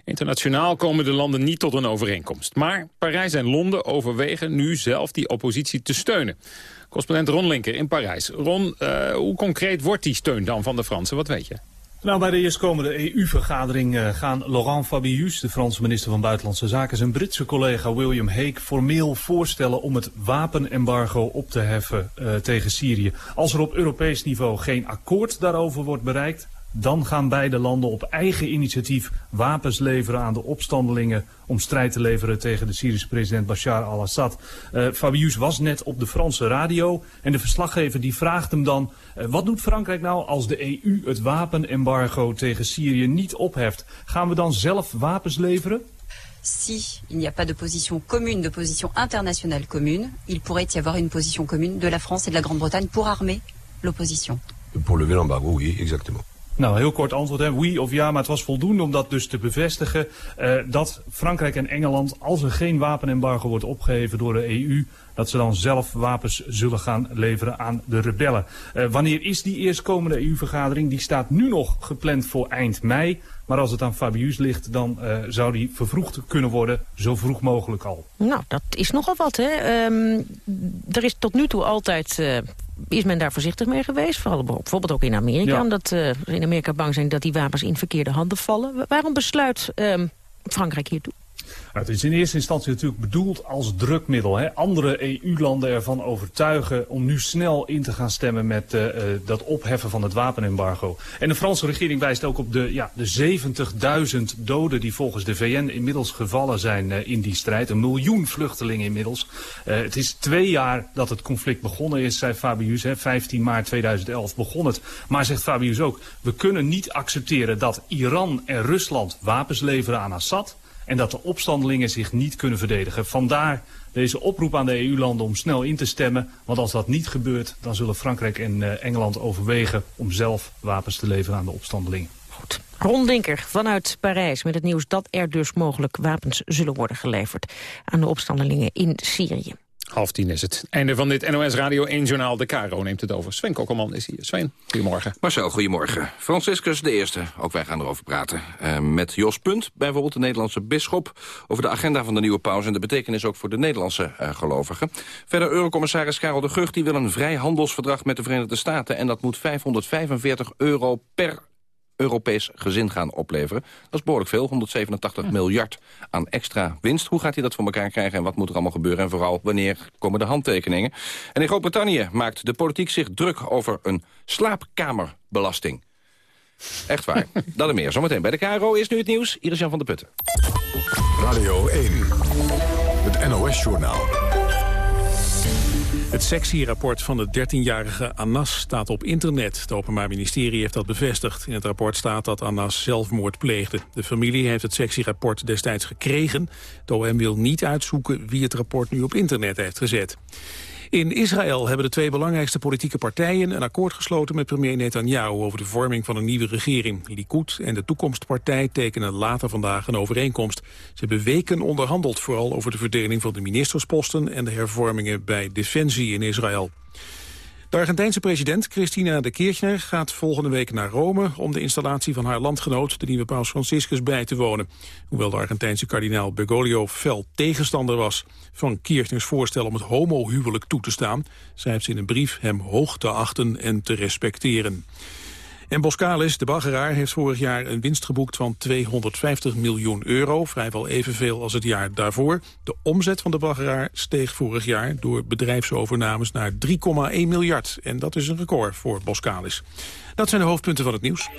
S13: Internationaal komen de landen niet tot een overeenkomst. Maar Parijs en Londen overwegen nu zelf die oppositie te steunen. Correspondent Ron Linker in Parijs. Ron, eh, hoe concreet wordt die steun dan van de Fransen? Wat weet je?
S20: Nou, bij de eerstkomende EU-vergadering eh, gaan Laurent Fabius, de Franse minister van Buitenlandse Zaken, en zijn Britse collega William Hague formeel voorstellen om het wapenembargo op te heffen eh, tegen Syrië. Als er op Europees niveau geen akkoord daarover wordt bereikt, dan gaan beide landen op eigen initiatief wapens leveren aan de opstandelingen om strijd te leveren tegen de Syrische president Bashar al-Assad. Eh, Fabius was net op de Franse radio en de verslaggever die vraagt hem dan... eh, wat doet Frankrijk nou als de EU het wapenembargo tegen Syrië niet opheft? Gaan we dan zelf wapens leveren?
S21: Si il n'y a pas de position commune, de position internationale commune, il pourrait y avoir une position commune de la France et de la Grande-Bretagne pour armer l'opposition.
S20: Pour lever l'embargo, oui, exactement. Nou, heel kort antwoord, hè. Oui of ja, maar het was voldoende om dat dus te bevestigen. eh, dat Frankrijk en Engeland, als er geen wapenembargo wordt opgeheven door de EU... dat ze dan zelf wapens zullen gaan leveren aan de rebellen. Eh, wanneer is die eerstkomende EU-vergadering? Die staat nu nog gepland voor eind mei. Maar als het aan Fabius ligt, dan eh, zou die vervroegd kunnen worden, zo vroeg mogelijk al.
S11: Nou, dat is nogal wat, hè. Ehm, er is tot nu toe altijd... eh, is men daar voorzichtig mee geweest? Vooral bijvoorbeeld ook in Amerika.
S20: Ja.
S11: Omdat ze in Amerika bang zijn dat die wapens in verkeerde handen vallen. Wa- Waarom besluit ehm, Frankrijk hiertoe?
S20: Nou, het is in eerste instantie natuurlijk bedoeld als drukmiddel. Hè. Andere EU-landen ervan overtuigen om nu snel in te gaan stemmen met eh, eh, dat opheffen van het wapenembargo. En de Franse regering wijst ook op de, ja, de 70.000 doden die volgens de VN inmiddels gevallen zijn eh, in die strijd. Een miljoen vluchtelingen inmiddels. Het is twee jaar dat het conflict begonnen is, zei Fabius. Hè. 15 maart 2011 begon het. Maar zegt Fabius ook, we kunnen niet accepteren dat Iran en Rusland wapens leveren aan Assad en dat de opstandelingen zich niet kunnen verdedigen. Vandaar deze oproep aan de EU-landen om snel in te stemmen. Want als dat niet gebeurt, dan zullen Frankrijk en eh, Engeland overwegen om zelf wapens te leveren aan de opstandelingen.
S11: Ron Dinker vanuit Parijs met het nieuws dat er dus mogelijk wapens zullen worden geleverd aan de opstandelingen in Syrië.
S13: Half tien is het. Einde van dit NOS Radio 1 Journaal. De Caro neemt het over. Sven Kokkelman is hier. Sven, goedemorgen.
S22: Marcel, goedemorgen. Franciscus de Eerste, ook wij gaan erover praten. Eh, met Jos Punt, bijvoorbeeld de Nederlandse bisschop... over de agenda van de nieuwe paus en de betekenis ook voor de Nederlandse eh, gelovigen. Verder Eurocommissaris Karel de Gucht, die wil een vrijhandelsverdrag met de Verenigde Staten... en dat moet 545 euro per Europees gezin gaan opleveren. Dat is behoorlijk veel, 187 miljard aan extra winst. Hoe gaat hij dat voor elkaar krijgen en wat moet er allemaal gebeuren? En vooral, wanneer komen de handtekeningen? En in Groot-Brittannië maakt de politiek zich druk over een slaapkamerbelasting. Echt waar. dat en meer. Zometeen bij de KRO is nu het nieuws. Iris Jan van der Putten.
S1: Radio 1, het NOS-journaal.
S2: Het sectierapport van de 13-jarige Anas staat op internet. Het Openbaar Ministerie heeft dat bevestigd. In het rapport staat dat Anas zelfmoord pleegde. De familie heeft het sectierapport destijds gekregen. De OM wil niet uitzoeken wie het rapport nu op internet heeft gezet. In Israël hebben de twee belangrijkste politieke partijen een akkoord gesloten met premier Netanyahu over de vorming van een nieuwe regering. Likud en de Toekomstpartij tekenen later vandaag een overeenkomst. Ze hebben weken onderhandeld, vooral over de verdeling van de ministersposten en de hervormingen bij Defensie in Israël. De Argentijnse president Cristina de Kirchner gaat volgende week naar Rome... om de installatie van haar landgenoot, de nieuwe paus Franciscus, bij te wonen. Hoewel de Argentijnse kardinaal Bergoglio fel tegenstander was... van Kirchners voorstel om het homohuwelijk toe te staan... schrijft ze in een brief hem hoog te achten en te respecteren. En Boskalis, de baggeraar, heeft vorig jaar een winst geboekt van 250 miljoen euro. Vrijwel evenveel als het jaar daarvoor. De omzet van de baggeraar steeg vorig jaar door bedrijfsovernames naar 3,1 miljard. En dat is een record voor Boskalis. Dat zijn de hoofdpunten van het nieuws.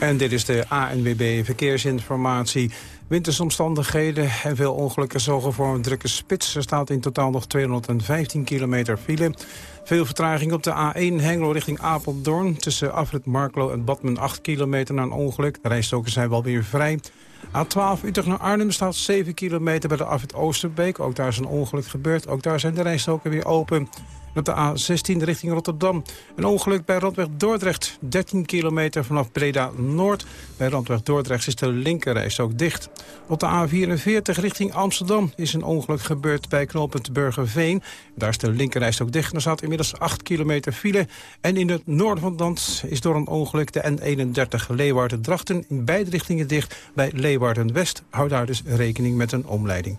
S5: En dit is de ANWB Verkeersinformatie. Wintersomstandigheden en veel ongelukken zorgen voor een drukke spits. Er staat in totaal nog 215 kilometer file. Veel vertraging op de A1 Hengelo richting Apeldoorn. Tussen Afrit Marklo en Badmen 8 kilometer na een ongeluk. De rijstokers zijn wel weer vrij. A12 Utrecht naar Arnhem staat 7 kilometer bij de Afrit Oosterbeek. Ook daar is een ongeluk gebeurd. Ook daar zijn de rijstoken weer open. Op de A16 richting Rotterdam. Een ongeluk bij Randweg Dordrecht. 13 kilometer vanaf Breda Noord. Bij Randweg Dordrecht is de linkerreis ook dicht. Op de A44 richting Amsterdam is een ongeluk gebeurd bij knooppunt Burgerveen. Daar is de linkerreis ook dicht. Er staat inmiddels 8 kilometer file. En in het noorden van het is door een ongeluk de N31 Leeuwarden-Drachten... in beide richtingen dicht bij Leeuwarden-West. Hou daar dus rekening met een omleiding.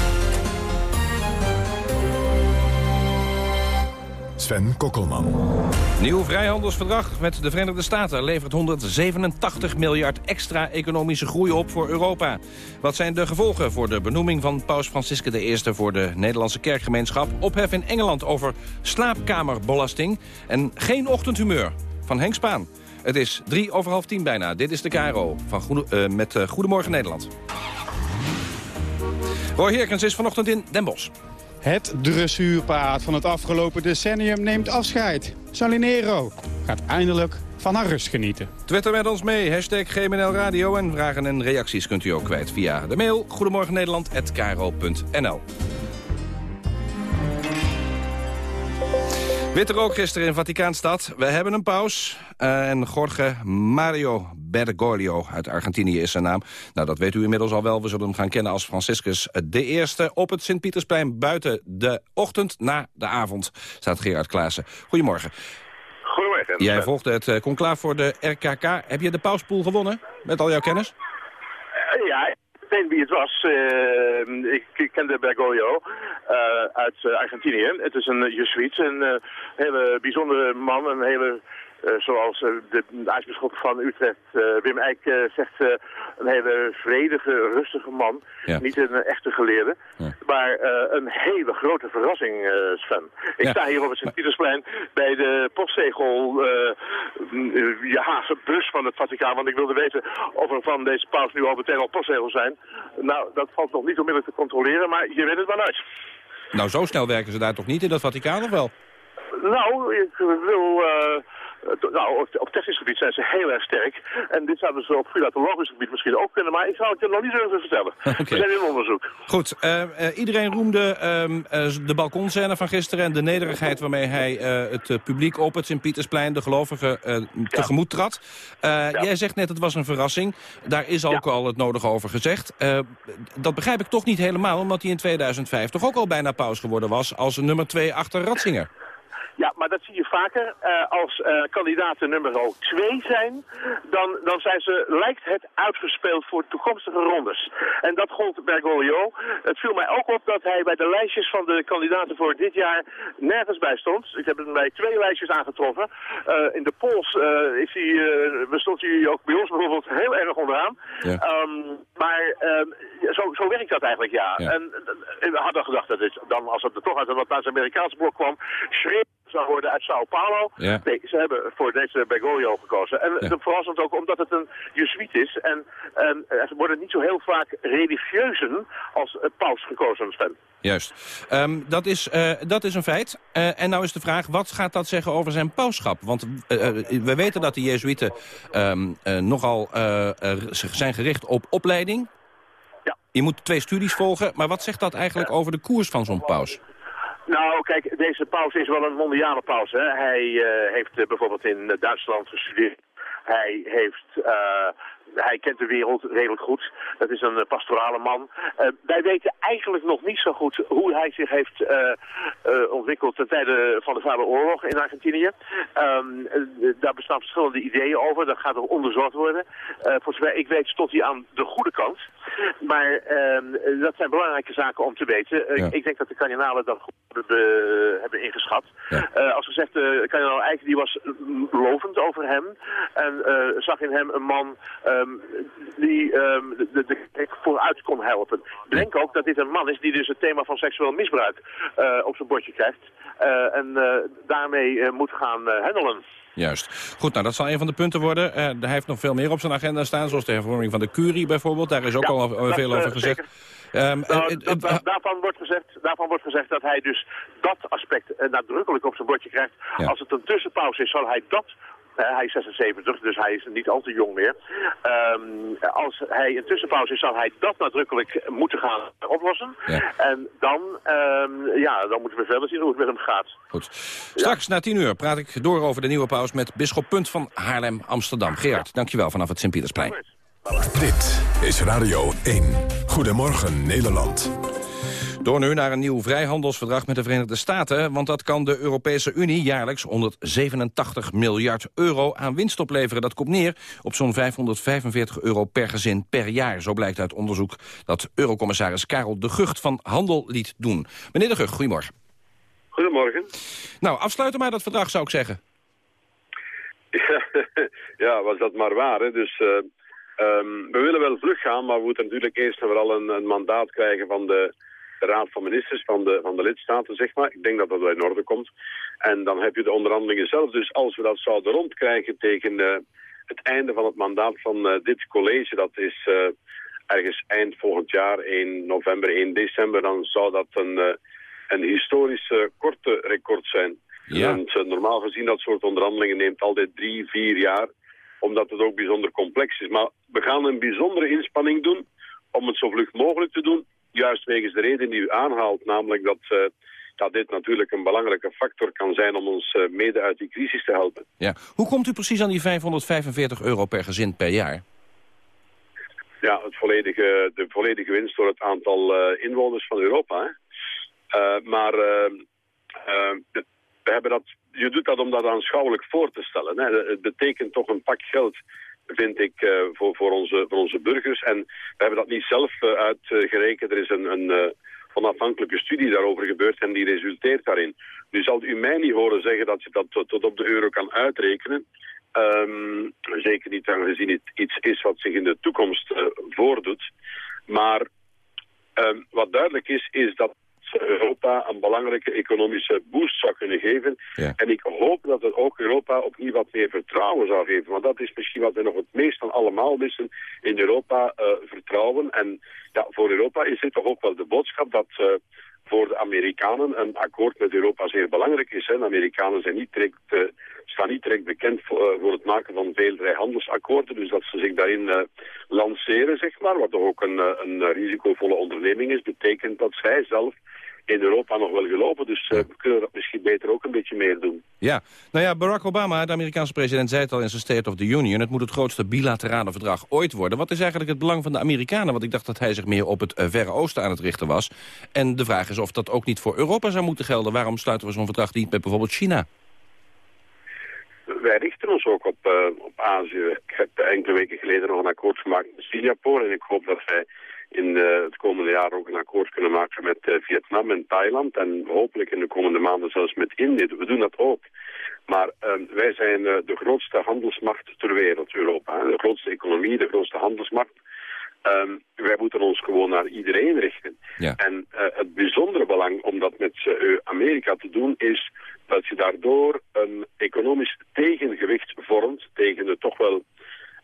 S1: Sven Kokkelman.
S22: Nieuw vrijhandelsverdrag met de Verenigde Staten levert 187 miljard extra economische groei op voor Europa. Wat zijn de gevolgen voor de benoeming van paus Franciscus I voor de Nederlandse kerkgemeenschap? Ophef in Engeland over slaapkamerbelasting en geen ochtendhumeur van Henk Spaan. Het is drie over half tien bijna. Dit is de KRO van eh, met eh, Goedemorgen Nederland. Roy Herkens is vanochtend in Den Bosch.
S23: Het dressuurpaard van het afgelopen decennium neemt afscheid. Salinero gaat eindelijk van haar rust genieten.
S22: Twitter met ons mee, hashtag GMNL Radio. En vragen en reacties kunt u ook kwijt via de mail goedemorgennederland.kro.nl. Witte rook gisteren in Vaticaanstad. We hebben een paus. Eh, en Jorge Mario Bergoglio uit Argentinië is zijn naam. Nou, dat weet u inmiddels al wel. We zullen hem gaan kennen als Franciscus de Eerste. Op het Sint-Pietersplein buiten de ochtend na de avond staat Gerard Klaassen. Goedemorgen.
S24: Goedemorgen.
S22: Jij volgde het uh, conclaaf voor de RKK. Heb je de pauspool gewonnen met al jouw kennis?
S24: Eh, ja, ik weet wie het was. Eh, ik, kende Bergoglio eh, uit eh, Argentinië. Het is een Jesuit, een eh, hele bijzondere man, een hele... eh, zoals eh, de, de aartsbisschop van Utrecht, eh, Wim Eijk, zegt, een hele vredige, rustige man.
S22: Ja.
S24: Niet een echte geleerde, maar een hele grote verrassing, Sven. Ik
S22: Ja.
S24: sta hier op het Sint-Pietersplein bij de postzegel, ja, bus van het Vaticaan. Want ik wilde weten of er van deze paus nu al meteen al postzegels zijn. Nou, dat valt nog niet onmiddellijk te controleren, maar je weet het maar uit.
S22: Nou, zo snel werken ze daar toch niet in dat Vaticaan, of wel?
S24: Nou, ik wil... eh, nou, op, technisch gebied zijn ze heel erg sterk. En dit zouden ze op filatologisch gebied misschien ook kunnen. Maar ik zou het je nog niet durven vertellen. We zijn in onderzoek.
S22: Goed, eh, eh, iedereen roemde ehm, eh, de balkonscène van gisteren... en de nederigheid waarmee hij het publiek op het Sint-Pietersplein... de gelovigen tegemoet trad. Jij zegt net, het was een verrassing. Daar is ook al het nodige over gezegd. Dat begrijp ik toch niet helemaal... omdat hij in 2005 toch ook al bijna paus geworden was... als nummer twee achter Ratzinger.
S24: Ja, maar dat zie je vaker. Eh, als eh, kandidaten nummer 2 zijn, dan, dan zijn ze, lijkt het uitgespeeld voor toekomstige rondes. En dat gold Bergoglio. Het viel mij ook op dat hij bij de lijstjes van de kandidaten voor dit jaar nergens bij stond. Ik heb hem bij twee lijstjes aangetroffen. Eh, in de polls is hij, bestond hij ook bij ons bijvoorbeeld heel erg onderaan.
S22: Ja.
S24: Um, maar um, zo, zo werkt dat eigenlijk, ja.
S22: Ja.
S24: En we hadden gedacht dat het dan, als het er toch uit een Latijns-Amerikaans blok kwam, schreeuw zou worden uit Sao Paulo.
S22: Ja.
S24: Nee, ze hebben voor deze Bergoglio gekozen. En
S22: Ja.
S24: verrassend ook omdat het een jesuit is. En, en er worden niet zo heel vaak religieuzen als paus gekozen, Sven.
S22: Juist. Ehm, dat, is, eh, dat is een feit. Eh, en nou is de vraag, wat gaat dat zeggen over zijn pauschap? Want eh, we weten dat de Jezuïeten eh, nogal zijn gericht op opleiding.
S24: Ja.
S22: Je moet twee studies volgen. Maar wat zegt dat eigenlijk over de koers van zo'n paus?
S24: Nou, kijk, deze paus is wel een mondiale paus. Hè. Hij eh, heeft eh, bijvoorbeeld in eh, Duitsland gestudeerd. Hij heeft... hij kent de wereld redelijk goed. Dat is een eh, pastorale man. Eh, wij weten eigenlijk nog niet zo goed hoe hij zich heeft eh, ontwikkeld ten tijde van de Koude Oorlog in Argentinië. Ehm, eh, daar bestaan verschillende ideeën over. Dat gaat er onderzocht worden. Voor zover ik weet stond hij aan de goede kant. Maar ehm, dat zijn belangrijke zaken om te weten.
S22: Ja.
S24: Ik denk dat de kardinalen dat goed hebben, hebben ingeschat. Als gezegd, de kardinaal Eijk die was lovend over hem. En zag in hem een man ehm, die ehm, de, de, vooruit kon helpen. Ik denk ook dat dit een man is die dus het thema van seksueel misbruik eh, op zijn bordje krijgt. Eh, en eh, daarmee moet gaan handelen.
S22: Juist. Goed, nou dat zal een van de punten worden. Hij heeft nog veel meer op zijn agenda staan, zoals de hervorming van de curie bijvoorbeeld. Daar is ook
S24: Ja,
S22: al
S24: dat,
S22: veel over gezegd. Ehm,
S24: Nou, daarvan, wordt gezegd, daarvan wordt gezegd dat hij dus dat aspect nadrukkelijk op zijn bordje krijgt.
S22: Ja.
S24: Als het een tussenpauze is, zal hij dat... eh, hij is 76, dus hij is niet al te jong meer. Ehm, als hij een tussenpauze is, zal hij dat nadrukkelijk moeten gaan oplossen.
S22: Ja.
S24: En dan, ehm, ja, dan moeten we verder zien hoe het met hem gaat.
S22: Goed. Straks na tien uur praat ik door over de nieuwe paus met bisschop Punt van Haarlem-Amsterdam. Gerard, dankjewel vanaf het Sint-Pietersplein.
S1: Dit is Radio 1. Goedemorgen Nederland.
S22: Door nu naar een nieuw vrijhandelsverdrag met de Verenigde Staten... want dat kan de Europese Unie jaarlijks 187 miljard euro aan winst opleveren. Dat komt neer op zo'n 545 euro per gezin per jaar. Zo blijkt uit onderzoek dat eurocommissaris Karel de Gucht van Handel liet doen. Meneer de Gucht, goedemorgen.
S25: Goedemorgen.
S22: Nou, afsluiten maar dat verdrag zou ik zeggen.
S25: ja, was dat maar waar. Hè? Dus eh, ehm, we willen wel vlug gaan, maar we moeten natuurlijk eerst en vooral een, een mandaat krijgen van de, de Raad van Ministers, van de, van de lidstaten, zeg maar. Ik denk dat dat wel in orde komt. En dan heb je de onderhandelingen zelf. Dus als we dat zouden rondkrijgen tegen eh, het einde van het mandaat van eh, dit college, dat is eh, ergens eind volgend jaar, 1 november, 1 december, dan zou dat een, een historisch korte record zijn.
S22: Ja.
S25: Want normaal gezien dat soort onderhandelingen neemt altijd drie, vier jaar, omdat het ook bijzonder complex is. Maar we gaan een bijzondere inspanning doen om het zo vlug mogelijk te doen. Juist wegens de reden die u aanhaalt, namelijk dat, eh, dat dit natuurlijk een belangrijke factor kan zijn om ons eh, mede uit die crisis te helpen.
S22: Ja. Hoe komt u precies aan die 545 euro per gezin per jaar?
S25: Ja, het volledige, de volledige winst door het aantal eh, inwoners van Europa. Maar we hebben dat, je doet dat om dat aanschouwelijk voor te stellen. Hè. Het betekent toch een pak geld, vind ik, eh, voor, voor, onze, voor onze burgers. En we hebben dat niet zelf eh, uitgerekend. Er is een, een eh, onafhankelijke studie daarover gebeurd en die resulteert daarin. Nu zal u mij niet horen zeggen dat je dat tot, op de euro kan uitrekenen. Ehm, zeker niet aangezien het iets is wat zich in de toekomst voordoet. Maar ehm, wat duidelijk is, is dat Europa een belangrijke economische boost zou kunnen geven.
S22: Ja.
S25: En ik hoop dat het ook Europa opnieuw wat meer vertrouwen zou geven. Want dat is misschien wat we nog het meest van allemaal missen in Europa, eh, vertrouwen. En ja, voor Europa is dit toch ook wel de boodschap dat eh, voor de Amerikanen een akkoord met Europa zeer belangrijk is. Hè. De Amerikanen zijn niet direct, eh, staan niet direct bekend voor, eh, het maken van veel vrijhandelsakkoorden. Dus dat ze zich daarin eh, lanceren, zeg maar, wat toch ook een, een risicovolle onderneming is, betekent dat zij zelf in Europa nog wel gelopen. Dus eh, we kunnen dat misschien beter ook een beetje meer doen.
S22: Ja, nou ja, Barack Obama, de Amerikaanse president, zei het al in zijn State of the Union. Het moet het grootste bilaterale verdrag ooit worden. Wat is eigenlijk het belang van de Amerikanen? Want ik dacht dat hij zich meer op het eh, Verre Oosten aan het richten was. En de vraag is of dat ook niet voor Europa zou moeten gelden. Waarom sluiten we zo'n verdrag niet met bijvoorbeeld China?
S25: Wij richten ons ook op, eh, op Azië. Ik heb enkele weken geleden nog een akkoord gemaakt met Singapore. En ik hoop dat wij in eh, het komende jaar ook een akkoord kunnen maken met eh, Vietnam en Thailand. En hopelijk in de komende maanden zelfs met Indië. We doen dat ook. Maar ehm, wij zijn eh, de grootste handelsmacht ter wereld, Europa. De grootste economie, de grootste handelsmacht. Ehm, wij moeten ons gewoon naar iedereen richten. En eh, het bijzondere belang om dat met eh, Amerika te doen is dat je daardoor een economisch tegengewicht vormt tegen de toch wel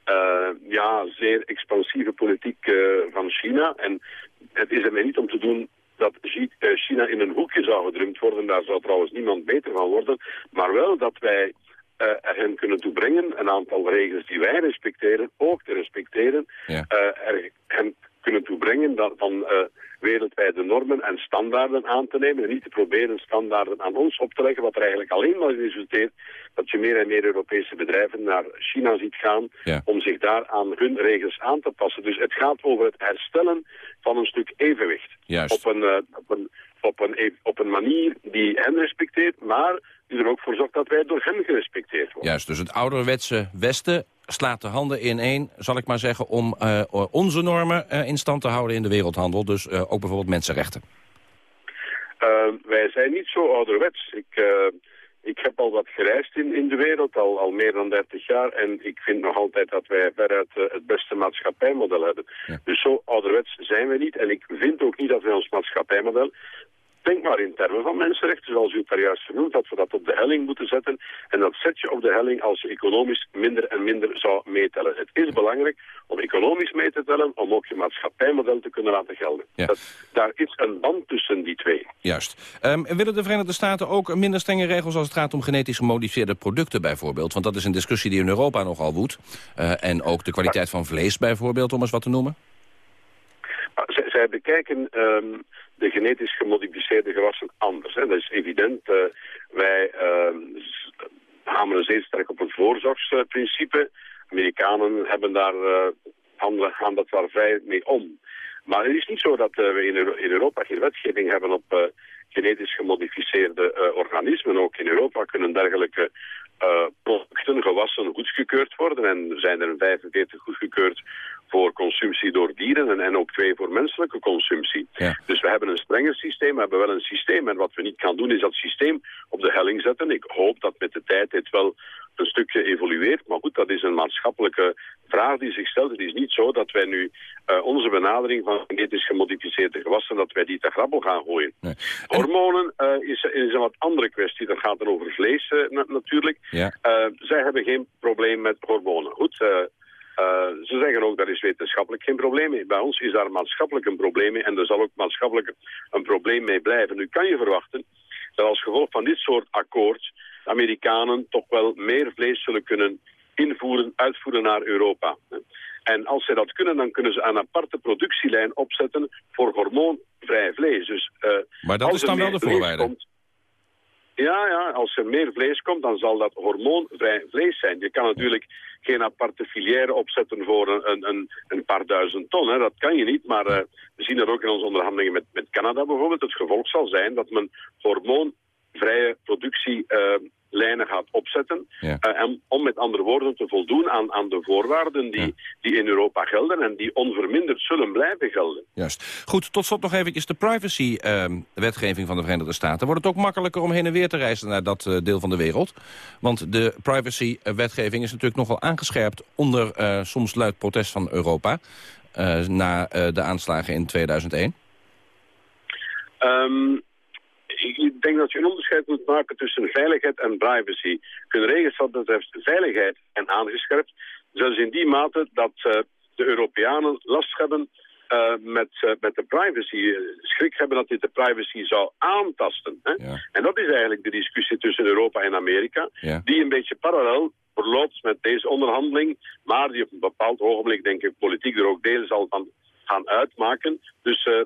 S25: eh, ja, zeer expansieve politiek eh, van China. En het is er mij niet om te doen dat eh, China in een hoekje zou gedrumd worden. Daar zou trouwens niemand beter van worden. Maar wel dat wij er hen kunnen toebrengen een aantal regels die wij respecteren, ook te respecteren.
S22: Ja.
S25: Er hen kunnen toebrengen dat van wereldwijde normen en standaarden aan te nemen. En niet te proberen standaarden aan ons op te leggen, wat er eigenlijk alleen maar resulteert dat je meer en meer Europese bedrijven naar China ziet gaan
S22: Ja.
S25: om zich daar aan hun regels aan te passen. Dus het gaat over het herstellen van een stuk evenwicht.
S22: Juist.
S25: Op een, eh, op een, op een, e- op een manier die hen respecteert, maar die er ook voor zorgt dat wij door hen gerespecteerd worden.
S22: Juist, dus het ouderwetse Westen slaat de handen in één, zal ik maar zeggen... om eh, onze normen eh, in stand te houden in de wereldhandel. Dus eh, ook bijvoorbeeld mensenrechten.
S25: Wij zijn niet zo ouderwets. Ik, ik heb al wat gereisd in, in de wereld, al, al meer dan 30 jaar. En ik vind nog altijd dat wij veruit het beste maatschappijmodel hebben. Dus zo ouderwets zijn we niet. En ik vind ook niet dat wij ons maatschappijmodel... Denk maar in termen van mensenrechten, zoals u het daar juist vernoemd, dat we dat op de helling moeten zetten. En dat zet je op de helling als je economisch minder en minder zou meetellen. Het is belangrijk om economisch mee te tellen, om ook je maatschappijmodel te kunnen laten gelden. Dat, daar is een band tussen die twee.
S22: Juist. Um, willen de Verenigde Staten ook minder strenge regels als het gaat om genetisch gemodificeerde producten bijvoorbeeld? Want dat is een discussie die in Europa nogal woedt. Uh, en ook de kwaliteit van vlees bijvoorbeeld, om eens wat te noemen.
S25: Zij, zij bekijken um, de genetisch gemodificeerde gewassen anders. Hè. Dat is evident. Uh, wij uh, hameren zeer sterk op het voorzorgsprincipe. Amerikanen hebben daar, uh, handelen, gaan dat daar vrij mee om. Maar het is niet zo dat uh, we in, in, Europa geen wetgeving hebben op genetisch gemodificeerde organismen. Ook in Europa kunnen dergelijke uh, gewassen, goedgekeurd worden. En er zijn er 45 goedgekeurd voor consumptie door dieren en, en ook twee voor menselijke consumptie.
S22: Ja.
S25: Dus we hebben een strenger systeem, we hebben wel een systeem. En wat we niet gaan doen is dat systeem op de helling zetten. Ik hoop dat met de tijd dit wel een stukje evolueert. Maar goed, dat is een maatschappelijke vraag die zich stelt. Het is niet zo dat wij nu uh, onze benadering van genetisch gemodificeerde gewassen, dat wij die te grabbel gaan gooien.
S22: Nee.
S25: Hormonen uh, is, is, een wat andere kwestie. Dat gaat dan over vlees uh, na natuurlijk.
S22: Ja.
S25: zij hebben geen probleem met hormonen. Goed, ze zeggen ook dat is wetenschappelijk geen probleem mee. Bij ons is daar maatschappelijk een probleem mee en er zal ook maatschappelijk een probleem mee blijven. Nu kan je verwachten dat als gevolg van dit soort akkoord de Amerikanen toch wel meer vlees zullen kunnen invoeren, uitvoeren naar Europa. En als zij dat kunnen, dan kunnen ze een aparte productielijn opzetten voor hormoonvrij vlees. Dus, uh,
S22: maar dat is dan wel de voorwaarde?
S25: Komt, ja, ja, als er meer vlees komt, dan zal dat hormoonvrij vlees zijn. Je kan natuurlijk geen aparte filière opzetten voor een, een, een paar duizend ton. Hè. Dat kan je niet, maar uh, we zien dat ook in onze onderhandelingen met, met Canada bijvoorbeeld. Het gevolg zal zijn dat men hormoonvrije productielijnen gaat opzetten.
S22: Ja.
S25: Uh, en om met andere woorden te voldoen aan, aan de voorwaarden die, ja. die in Europa gelden en die onverminderd zullen blijven gelden.
S22: Juist. Goed, tot slot nog eventjes de privacy-wetgeving van de Verenigde Staten. Wordt het ook makkelijker om heen en weer te reizen naar dat uh, deel van de wereld? Want de privacy-wetgeving is natuurlijk nogal aangescherpt onder uh, soms luid protest van Europa uh, na de aanslagen in 2001.
S25: Um, denk dat je een onderscheid moet maken tussen veiligheid en privacy. Hun regels wat betreft veiligheid en aangescherpt, zelfs in die mate dat uh, de Europeanen last hebben uh, met, uh, met de privacy. Schrik hebben dat dit de privacy zou aantasten. Hè?
S22: Ja.
S25: En dat is eigenlijk de discussie tussen Europa en Amerika,
S22: ja.
S25: die een beetje parallel verloopt met deze onderhandeling, maar die op een bepaald ogenblik, denk ik, politiek er ook deel zal van gaan uitmaken. Dus Eh,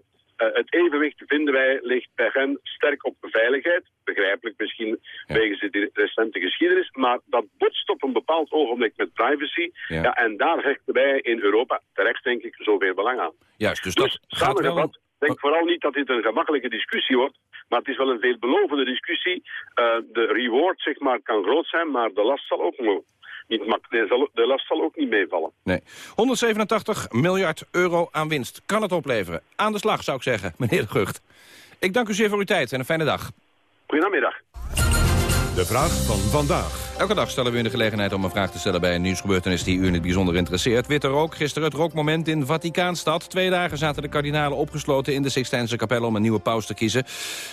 S25: het evenwicht, vinden wij, ligt bij hen sterk op veiligheid. Begrijpelijk misschien wegens de recente geschiedenis. Maar dat botst op een bepaald ogenblik met privacy.
S22: Ja.
S25: Ja. en daar hechten wij in Europa, terecht denk ik, zoveel belang aan.
S22: Juist, dus dat
S25: Dus
S22: gaat wel...
S25: denk vooral niet dat dit een gemakkelijke discussie wordt. Maar het is wel een veelbelovende discussie. Eh, de reward, zeg maar, kan groot zijn, maar de last zal ook mo- niet mak- nee, zal- de last zal ook niet meevallen.
S22: Nee. 187 miljard euro aan winst. Kan het opleveren? Aan de slag, zou ik zeggen, meneer de Gucht. Ik dank u zeer voor uw tijd en een fijne dag.
S25: Goedemiddag.
S1: De vraag van vandaag.
S22: Elke dag stellen we u de gelegenheid om een vraag te stellen bij een nieuwsgebeurtenis die u in het bijzonder interesseert. Witte rook, gisteren het rookmoment in Vaticaanstad. Twee dagen zaten de kardinalen opgesloten in de Sixtijnse kapel om een nieuwe paus te kiezen.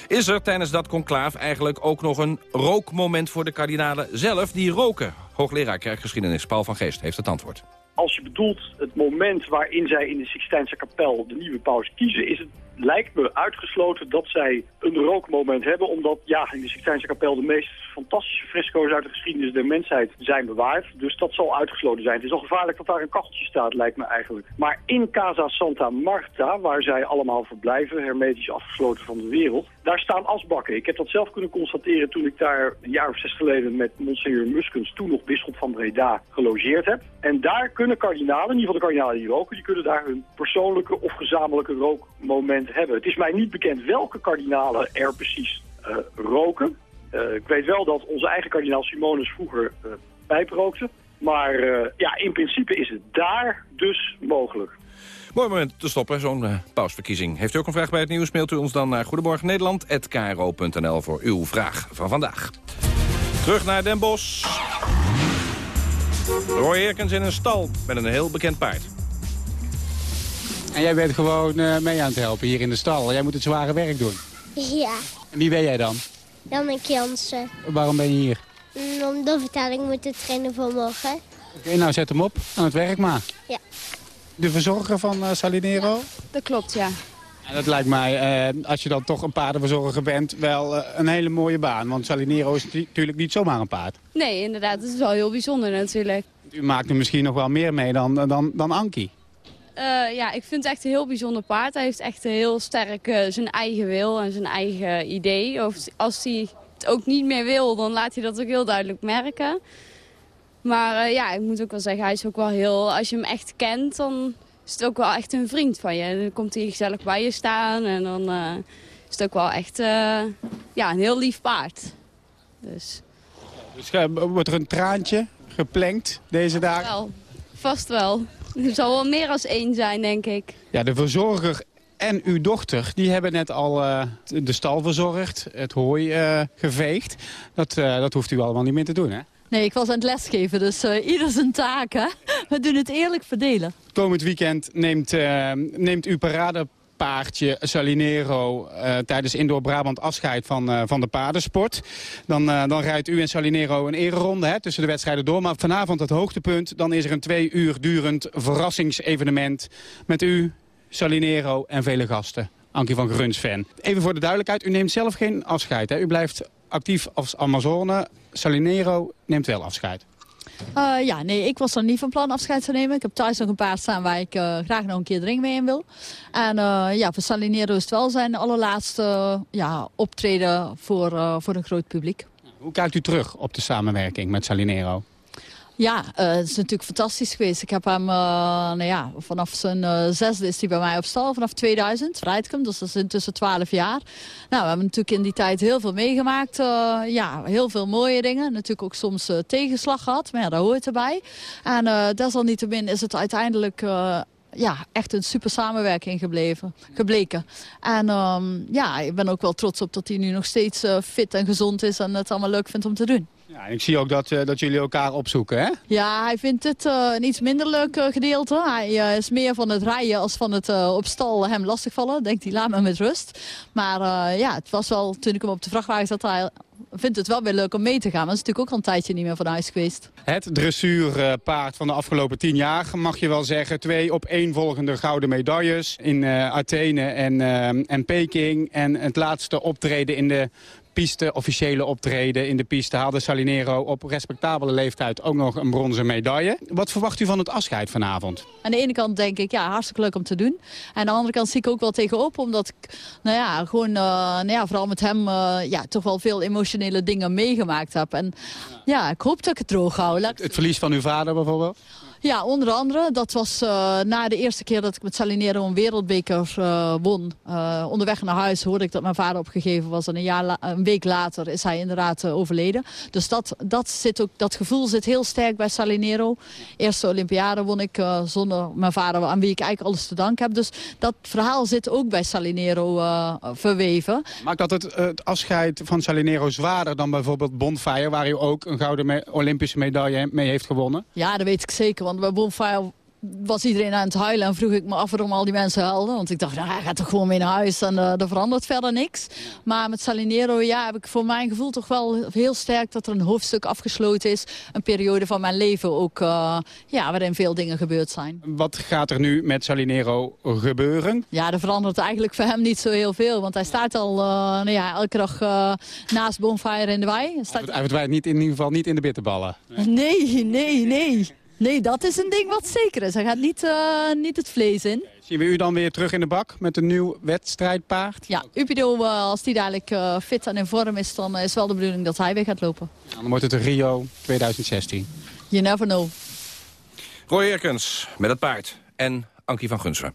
S22: Is er tijdens dat conclaaf eigenlijk ook nog een rookmoment voor de kardinalen zelf die roken? Hoogleraar kerkgeschiedenis Paul van Geest heeft het antwoord.
S26: Als je bedoelt het moment waarin zij in de Sixtijnse kapel de nieuwe paus kiezen, is het lijkt me uitgesloten dat zij een rookmoment hebben, omdat ja, in de Sixtijnse kapel de meest fantastische fresco's uit de geschiedenis der mensheid zijn bewaard. Dus dat zal uitgesloten zijn. Het is al gevaarlijk dat daar een kacheltje staat, lijkt me eigenlijk. Maar in Casa Santa Marta, waar zij allemaal verblijven, hermetisch afgesloten van de wereld, daar staan asbakken. Ik heb dat zelf kunnen constateren toen ik daar een jaar of zes geleden met Monsignor Muskens, toen nog bisschop van Breda, gelogeerd heb. En daar kunnen kardinalen, in ieder geval de kardinalen die roken, die kunnen daar hun persoonlijke of gezamenlijke rookmoment hebben. Het is mij niet bekend welke kardinalen er precies eh, roken. Eh, ik weet wel dat onze eigen kardinaal Simonus vroeger eh pijp rookte. Maar eh, ja, in principe is het daar dus mogelijk.
S22: Mooi moment te stoppen, zo'n eh, pausverkiezing. Heeft u ook een vraag bij het nieuws, mailt u ons dan naar goedemorgennederland.kro.nl voor uw vraag van vandaag. Terug naar Den Bosch. Roy Herkens in een stal met een heel bekend paard.
S27: En jij bent gewoon eh, mee aan het helpen hier in de stal. Jij moet het zware werk doen.
S28: Ja,
S27: En wie ben jij dan?
S28: Jan Jansen.
S27: Waarom ben je hier?
S28: Mm, Om de vertaling moeten trainen voor morgen.
S27: Oké, nou zet hem op. Aan het werk maar.
S28: Ja.
S27: De verzorger van eh, Salinero?
S29: Dat klopt, ja.
S27: En dat lijkt mij, eh, als je dan toch een paardenverzorger bent, wel een hele mooie baan. Want Salinero is natuurlijk niet zomaar een paard.
S29: Nee, inderdaad. Het is wel heel bijzonder natuurlijk.
S27: U maakt er misschien nog wel meer mee dan, dan, dan Ankie.
S29: Eh, ja, ik vind het echt een heel bijzonder paard. Hij heeft echt heel sterk eh, zijn eigen wil en zijn eigen idee. Of als hij het ook niet meer wil, dan laat hij dat ook heel duidelijk merken. Maar eh, ja, ik moet ook wel zeggen, hij is ook wel heel... Als je hem echt kent, dan is het ook wel echt een vriend van je. Dan komt hij gezellig bij je staan en dan is het ook wel echt ja, een heel lief paard. Dus
S27: Dus wordt er een traantje geplankt deze dagen?
S29: wel, vast wel. Er zal wel meer als één zijn, denk ik.
S27: Ja, de verzorger en uw dochter, die hebben net al eh, de stal verzorgd, het hooi eh, geveegd. Dat, eh, dat hoeft u allemaal niet meer te doen, hè?
S30: Nee, ik was aan het lesgeven, dus eh, ieder zijn taken. We doen het eerlijk verdelen.
S27: Komend weekend neemt, eh, neemt uw paradepaardje Salinero eh, tijdens Indoor Brabant afscheid van, eh, van de paardensport. Dan, eh, dan rijdt u en Salinero een ereronde hè, tussen de wedstrijden door. Maar vanavond het hoogtepunt, dan is er een twee uur durend verrassingsevenement met u, Salinero en vele gasten. Ankie van Grunsven. Even voor de duidelijkheid, u neemt zelf geen afscheid. Hè? U blijft actief als Amazone. Salinero neemt wel afscheid.
S30: Eh, ja, nee, ik was er niet van plan afscheid te nemen. Ik heb thuis nog een paard staan waar ik eh, graag nog een keer de ring mee in wil. En eh, ja, voor Salinero is het wel zijn allerlaatste ja, optreden voor, voor een groot publiek.
S27: Hoe kijkt u terug op de samenwerking met Salinero?
S30: Ja, eh, het is natuurlijk fantastisch geweest. Ik heb hem, eh, nou ja, vanaf zijn eh, zesde is hij bij mij op stal, vanaf 2000. Rijtkum, dus dat is intussen 12 jaar. Nou, we hebben natuurlijk in die tijd heel veel meegemaakt. ja, heel veel mooie dingen. Natuurlijk ook soms tegenslag gehad, maar ja, daar hoort erbij. En desalniettemin is het uiteindelijk... ja, echt een super samenwerking gebleven, gebleken. En ehm, ja, ik ben ook wel trots op dat hij nu nog steeds fit en gezond is... en het allemaal leuk vindt om te doen.
S27: Ja, en ik zie ook dat, eh, dat jullie elkaar opzoeken, hè?
S30: Ja, hij vindt het eh, een iets minder leuk eh, gedeelte. Hij is meer van het rijden als van het op stal hem lastigvallen. Denkt hij, laat me met rust. Maar ja, het was wel, toen ik hem op de vrachtwagen zat, hij vindt het wel weer leuk om mee te gaan. Maar dat is natuurlijk ook al een tijdje niet meer van huis geweest.
S27: Het dressuurpaard van de afgelopen tien jaar, mag je wel zeggen. Twee opeenvolgende gouden medailles in Athene en, en Peking. En het laatste optreden in de piste, officiële optreden in de piste... haalde Salinero op respectabele leeftijd ook nog een bronzen medaille. Wat verwacht u van het afscheid vanavond?
S30: Aan de ene kant denk ik, ja, hartstikke leuk om te doen. En aan de andere kant zie ik ook wel tegenop, omdat ik, nou ja, gewoon, eh, nou ja, vooral met hem, eh, ja, toch wel veel emotionele dingen meegemaakt heb. En ja, ik hoop dat ik het droog hou.
S27: Het verlies van uw vader bijvoorbeeld?
S30: Ja, onder andere. Dat was eh, na de eerste keer dat ik met Salinero een wereldbeker eh, won. Eh, onderweg naar huis hoorde ik dat mijn vader opgegeven was. En een, jaar een week later is hij inderdaad overleden. Dus dat, dat, zit ook, dat gevoel zit heel sterk bij Salinero. Eerste Olympiade won ik zonder mijn vader, aan wie ik eigenlijk alles te danken heb. Dus dat verhaal zit ook bij Salinero verweven.
S27: Maakt dat het, het afscheid van Salinero zwaarder dan bijvoorbeeld Bonfire... waar u ook een gouden me- Olympische medaille mee heeft gewonnen?
S30: Ja, dat weet ik zeker. Want bij Bonfire was iedereen aan het huilen. En vroeg ik me af waarom al die mensen huilden. Want ik dacht, nou, hij gaat toch gewoon mee naar huis. En eh, er verandert verder niks. Maar met Salinero ja, heb ik voor mijn gevoel toch wel heel sterk... dat er een hoofdstuk afgesloten is. Een periode van mijn leven ook, eh, ja, waarin veel dingen gebeurd zijn.
S27: Wat gaat er nu met Salinero gebeuren?
S30: Ja, er verandert eigenlijk voor hem niet zo heel veel. Want hij staat al eh, nou ja, elke dag naast Bonfire in de wei. Staat-
S27: Hij verdwijnt niet, in ieder geval niet in de bitterballen.
S30: Nee, nee, nee. Nee, dat is een ding wat zeker is. Hij gaat niet, eh, niet het vlees in.
S27: Zien we u dan weer terug in de bak met een nieuw wedstrijdpaard?
S30: Ja, Upido, eh, als die dadelijk eh, fit en in vorm is, dan is wel de bedoeling dat hij weer gaat lopen.
S27: Dan wordt het een Rio 2016.
S30: You never know.
S22: Roy Erkens met het paard en Ankie van Gunsven.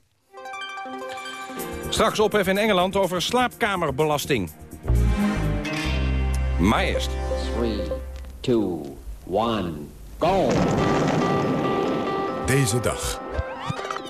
S22: Straks ophef in Engeland over slaapkamerbelasting. Maar eerst.
S31: 3, 2, 1,
S1: Deze dag,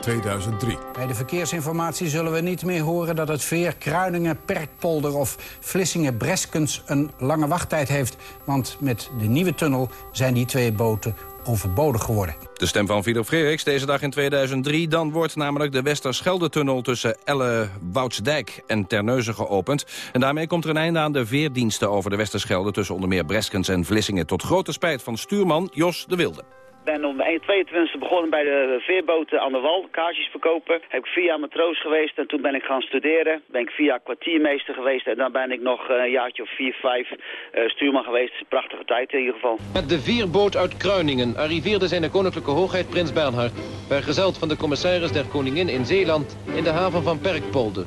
S1: 2003.
S32: Bij de verkeersinformatie zullen we niet meer horen dat het veer Kruiningen, Perkpolder of Vlissingen Breskens een lange wachttijd heeft. Want met de nieuwe tunnel zijn die twee boten overbodig geworden.
S22: De stem van Philip Frederiks deze dag in 2003. Dan wordt namelijk de Westerschelde-tunnel tussen Elle, Woudsdijk en Terneuzen geopend. En daarmee komt er een einde aan de veerdiensten over de Westerschelde... tussen onder meer Breskens en Vlissingen. Tot grote spijt van stuurman Jos de Wilde.
S33: Ik ben om 22 begonnen bij de veerboten aan de wal, kaartjes verkopen. Heb ik vier jaar matroos geweest en toen ben ik gaan studeren. Ben ik vier jaar kwartiermeester geweest en dan ben ik nog een jaartje of vier, vijf eh, stuurman geweest. Prachtige tijd in ieder geval.
S34: Met de vierboot uit Kruiningen arriveerde zijn koninklijke hoogheid prins Bernhard... vergezeld van de commissaris der koningin in Zeeland in de haven van Perkpolder.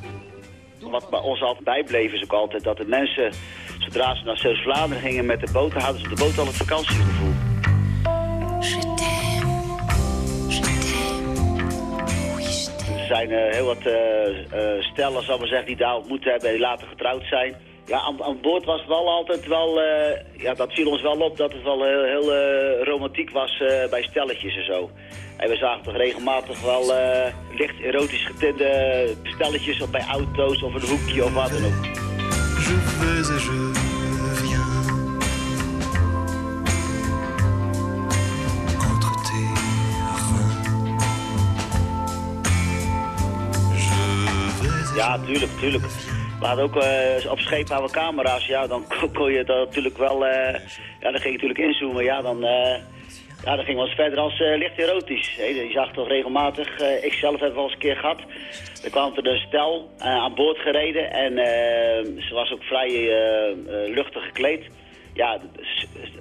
S33: Wat bij ons altijd bijbleef is ook altijd dat de mensen, zodra ze naar Zeeuws-Vlaanderen gingen met de boten, hadden ze op de boot al het vakantiegevoel. Er zijn eh, heel wat eh, eh, stellen, zal maar zeggen, die daar ontmoet hebben en die later getrouwd zijn. Ja, aan, aan boord was het wel altijd wel, eh, ja, dat viel ons wel op dat het wel heel, heel romantiek was eh, bij stelletjes en zo. En we zagen toch regelmatig wel eh, licht erotisch getinte stelletjes of bij auto's of een hoekje of wat dan ook. Ja, tuurlijk, tuurlijk. We hadden ook eh, op scheep hadden we camera's, ja, dan kon- je dat natuurlijk wel, eh, ja, dan ging je natuurlijk inzoomen, ja, dan, eh, ja, dan ging wel eens verder als eh, licht erotisch. Hè. Je zag toch regelmatig, ik zelf heb wel eens een keer gehad, er kwam er een stel aan boord gereden en ze was ook vrij luchtig gekleed. Ja,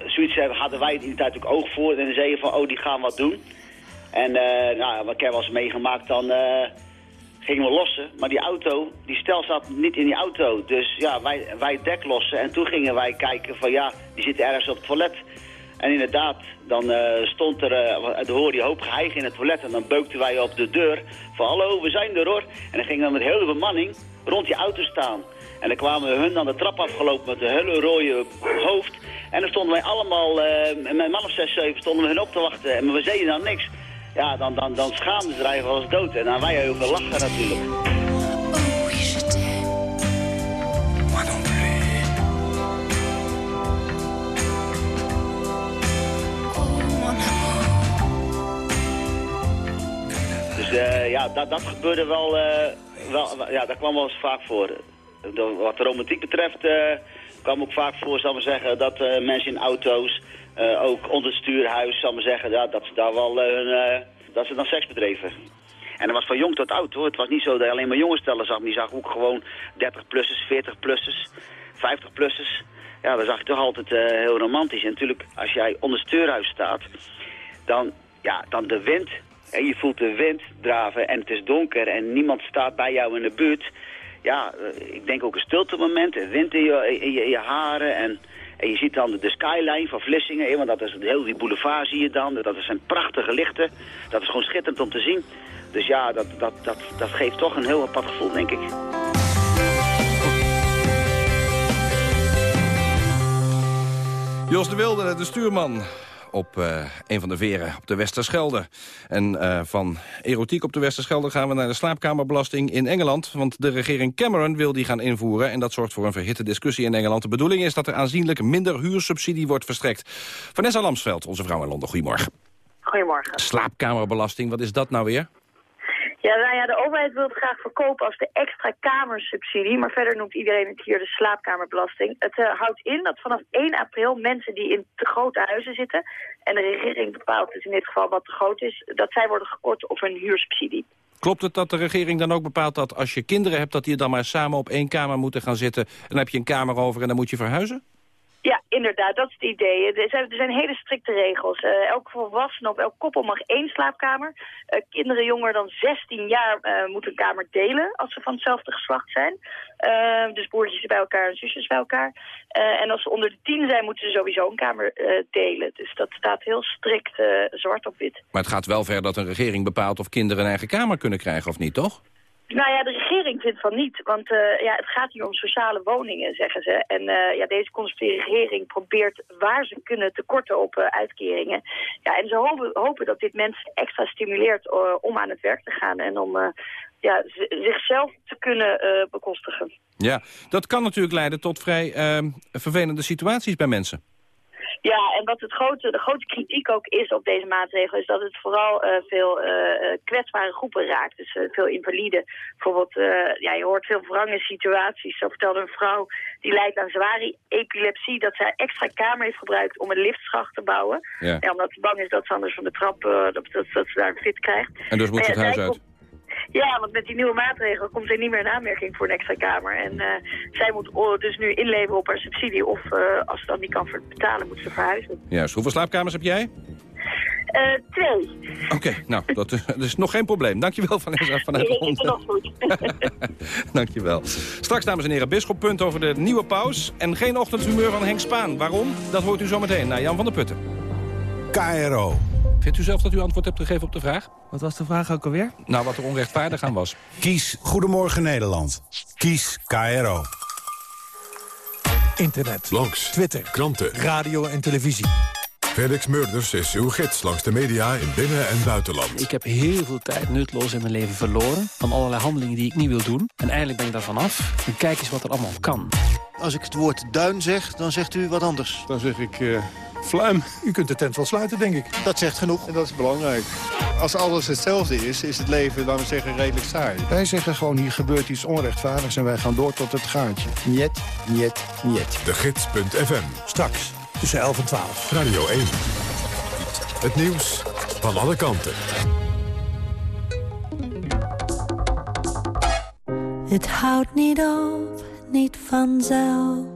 S33: zoiets hadden wij in die tijd ook oog voor en zeiden van, oh, die gaan wat doen. En nou, wat ik heb wel eens meegemaakt, dan gingen we lossen. Maar die auto, die stel zat niet in die auto. Dus ja, wij, wij dek lossen. En toen gingen wij kijken van ja, die zitten ergens op het toilet. En inderdaad, dan eh, stond er, dan hoorde je hoop geheig in het toilet. En dan beukten wij op de deur van hallo, we zijn er hoor. En dan gingen we met heel de bemanning rond die auto staan. En dan kwamen hun aan de trap afgelopen met een hele rode hoofd. En dan stonden wij allemaal, eh, met man of zes, zeven, stonden we hun op te wachten. En we zeiden dan niks. Ja, dan, dan, dan schaamden ze er eens dood. En dan wij heel veel lachen natuurlijk. Dus eh, ja, dat, dat gebeurde wel, eh, wel, ja, dat kwam wel eens vaak voor. Wat de romantiek betreft eh, kwam ook vaak voor, zal ik zeggen, dat mensen in auto's, eh, ook onder stuurhuis, zal maar zeggen, dat ze daar wel eh, hun, eh, dat ze dan seks bedreven. En dat was van jong tot oud hoor. Het was niet zo dat je alleen maar jonge stellen zag, maar zag ook gewoon 30-plussers, 40-plussers. 50-plussers, ja, dan zag je toch altijd heel romantisch. En natuurlijk, als jij onder het steurhuis staat, dan, ja, dan de wind. En je voelt de wind draven en het is donker en niemand staat bij jou in de buurt. Ja, ik denk ook een stilte moment, wind in je, je, in je haren en... En je ziet dan de skyline van Vlissingen, want dat is heel die boulevard zie je dan. Dat zijn prachtige lichten. Dat is gewoon schitterend om te zien. Dus ja, dat, dat, dat, dat geeft toch een heel apart gevoel, denk ik.
S22: Jos de Wilde, de stuurman op eh, een van de veren op de Westerschelde. En eh, van erotiek op de Westerschelde gaan we naar de slaapkamerbelasting in Engeland. Want de regering Cameron wil die gaan invoeren. En dat zorgt voor een verhitte discussie in Engeland. De bedoeling is dat er aanzienlijk minder huursubsidie wordt verstrekt. Vanessa Lamsveld, onze vrouw in Londen. Goedemorgen.
S35: Goedemorgen.
S22: Slaapkamerbelasting, wat is dat nou weer?
S35: Ja, nou ja, de overheid wil het graag verkopen als de extra kamersubsidie. Maar verder noemt iedereen het hier de slaapkamerbelasting. Het eh, houdt in dat vanaf 1 april mensen die in te grote huizen zitten... en de regering bepaalt dus in dit geval wat te groot is... dat zij worden gekort op een huursubsidie.
S22: Klopt het dat de regering dan ook bepaalt dat als je kinderen hebt... dat die dan maar samen op één kamer moeten gaan zitten... en dan heb je een kamer over en dan moet je verhuizen?
S35: Ja, inderdaad, dat is het idee. Er zijn, er zijn hele strikte regels. Uh, elk volwassene of elk koppel mag één slaapkamer. Uh, kinderen jonger dan 16 jaar uh, moeten een kamer delen als ze van hetzelfde geslacht zijn. dus broertjes bij elkaar en zusjes bij elkaar. en als ze onder de 10 zijn, moeten ze sowieso een kamer delen. Dus dat staat heel strikt zwart op wit.
S22: Maar het gaat wel ver dat een regering bepaalt of kinderen een eigen kamer kunnen krijgen of niet, toch?
S35: Nou ja, de regering vindt van niet. Want uh, ja, het gaat hier om sociale woningen, zeggen ze. En uh, ja, deze conservatieve regering probeert waar ze kunnen te korten op uh, uitkeringen. Ja, en ze hopen, hopen dat dit mensen extra stimuleert om aan het werk te gaan... en om ja, zichzelf te kunnen bekostigen.
S22: Ja, dat kan natuurlijk leiden tot vrij vervelende situaties bij mensen.
S35: Ja, en wat het grote, de grote kritiek ook is op deze maatregel... is dat het vooral uh, veel uh, kwetsbare groepen raakt. Dus uh, veel invaliden. Bijvoorbeeld, ja, je hoort veel wrange situaties. Zo vertelde een vrouw die lijdt aan zware epilepsie... dat zij extra kamer heeft gebruikt om een liftschacht te bouwen. Ja. Ja, omdat ze bang is dat ze anders van de trap... dat, dat, dat, ze daar een fit krijgt.
S22: En dus moet ze het huis uit?
S35: Ja, want met die nieuwe maatregelen komt zij niet meer in aanmerking voor een extra kamer. En uh, zij moet dus nu inleveren op haar subsidie. Of uh, als ze dan niet kan betalen, moet ze verhuizen.
S22: Juist. Hoeveel slaapkamers heb jij?
S35: Uh, twee.
S22: Oké, okay, nou, dat is, dat is nog geen probleem. Dankjewel, Vanessa vanuit
S35: de hond. nog goed.
S22: Dankjewel. Straks, dames en heren, Bisschop punt over de nieuwe paus. En geen ochtendhumeur van Henk Spaan. Waarom? Dat hoort u zometeen naar Jan van der Putten.
S1: KRO.
S22: Vindt u zelf dat u antwoord hebt gegeven op de vraag?
S36: Wat was de vraag ook alweer?
S22: Nou, wat er onrechtvaardig aan was.
S1: Kies Goedemorgen Nederland. Kies KRO.
S36: Internet.
S1: Langs.
S36: Twitter.
S1: Kranten.
S36: Radio en televisie.
S1: Felix Murders is uw gids langs de media in binnen- en buitenland.
S36: Ik heb heel veel tijd nutloos in mijn leven verloren. Van allerlei handelingen die ik niet wil doen. En eindelijk ben ik daar vanaf. En kijk eens wat er allemaal kan.
S37: Als ik het woord duin zeg, dan zegt u wat anders.
S38: Dan zeg ik... Uh... Fluim. U kunt de tent wel sluiten, denk ik.
S37: Dat zegt genoeg.
S38: En dat is belangrijk. Als alles hetzelfde is, is het leven, laten we zeggen, redelijk saai. Wij zeggen gewoon, hier gebeurt iets onrechtvaardigs... en wij gaan door tot het gaatje. Niet, niet, niet.
S1: De Gids.fm.
S36: Straks, tussen 11 en 12.
S1: Radio 1. Het nieuws van alle kanten.
S39: Het houdt niet op, niet vanzelf.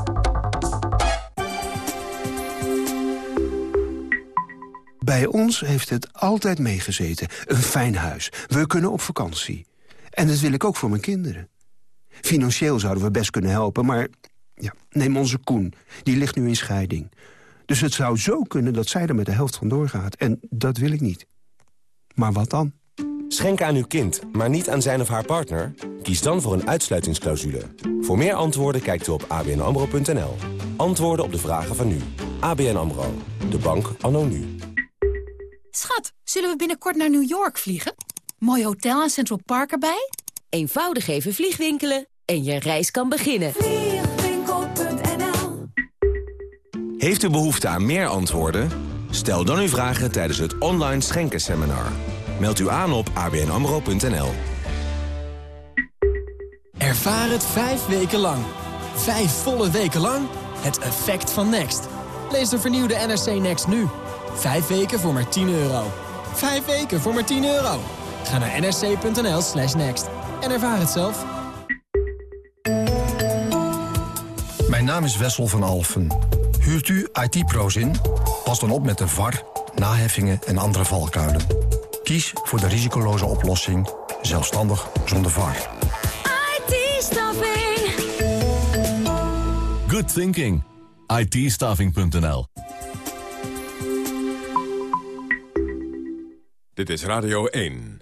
S40: Bij ons heeft het altijd meegezeten. Een fijn huis. We kunnen op vakantie. En dat wil ik ook voor mijn kinderen. Financieel zouden we best kunnen helpen, maar... Ja, neem onze Koen. Die ligt nu in scheiding. Dus het zou zo kunnen dat zij er met de helft van doorgaat. En dat wil ik niet. Maar wat dan?
S41: Schenken aan uw kind, maar niet aan zijn of haar partner? Kies dan voor een uitsluitingsclausule. Voor meer antwoorden kijkt u op abnamro.nl. Antwoorden op de vragen van nu. ABN AMRO. De bank anno nu.
S42: Schat, zullen we binnenkort naar New York vliegen? Mooi hotel en Central Park erbij?
S11: Eenvoudig even vliegwinkelen en je reis kan beginnen.
S41: Heeft u behoefte aan meer antwoorden?
S43: Stel dan uw vragen tijdens het online schenkenseminar. Meld u aan op abnamro.nl.
S44: Ervaar het vijf weken lang. Vijf volle weken lang. Het effect van Next. Lees de vernieuwde NRC Next nu. Vijf weken voor maar 10 euro. Vijf weken voor maar 10 euro. Ga naar nrc.nl slash next. En ervaar het zelf.
S41: Mijn naam is Wessel van Alfen. Huurt u IT-pro's in? Pas dan op met de VAR, naheffingen en andere valkuilen. Kies voor de risicoloze oplossing, zelfstandig zonder VAR.
S45: IT-staffing.
S6: Good thinking. itstaffing.nl
S46: Dit is Radio 1.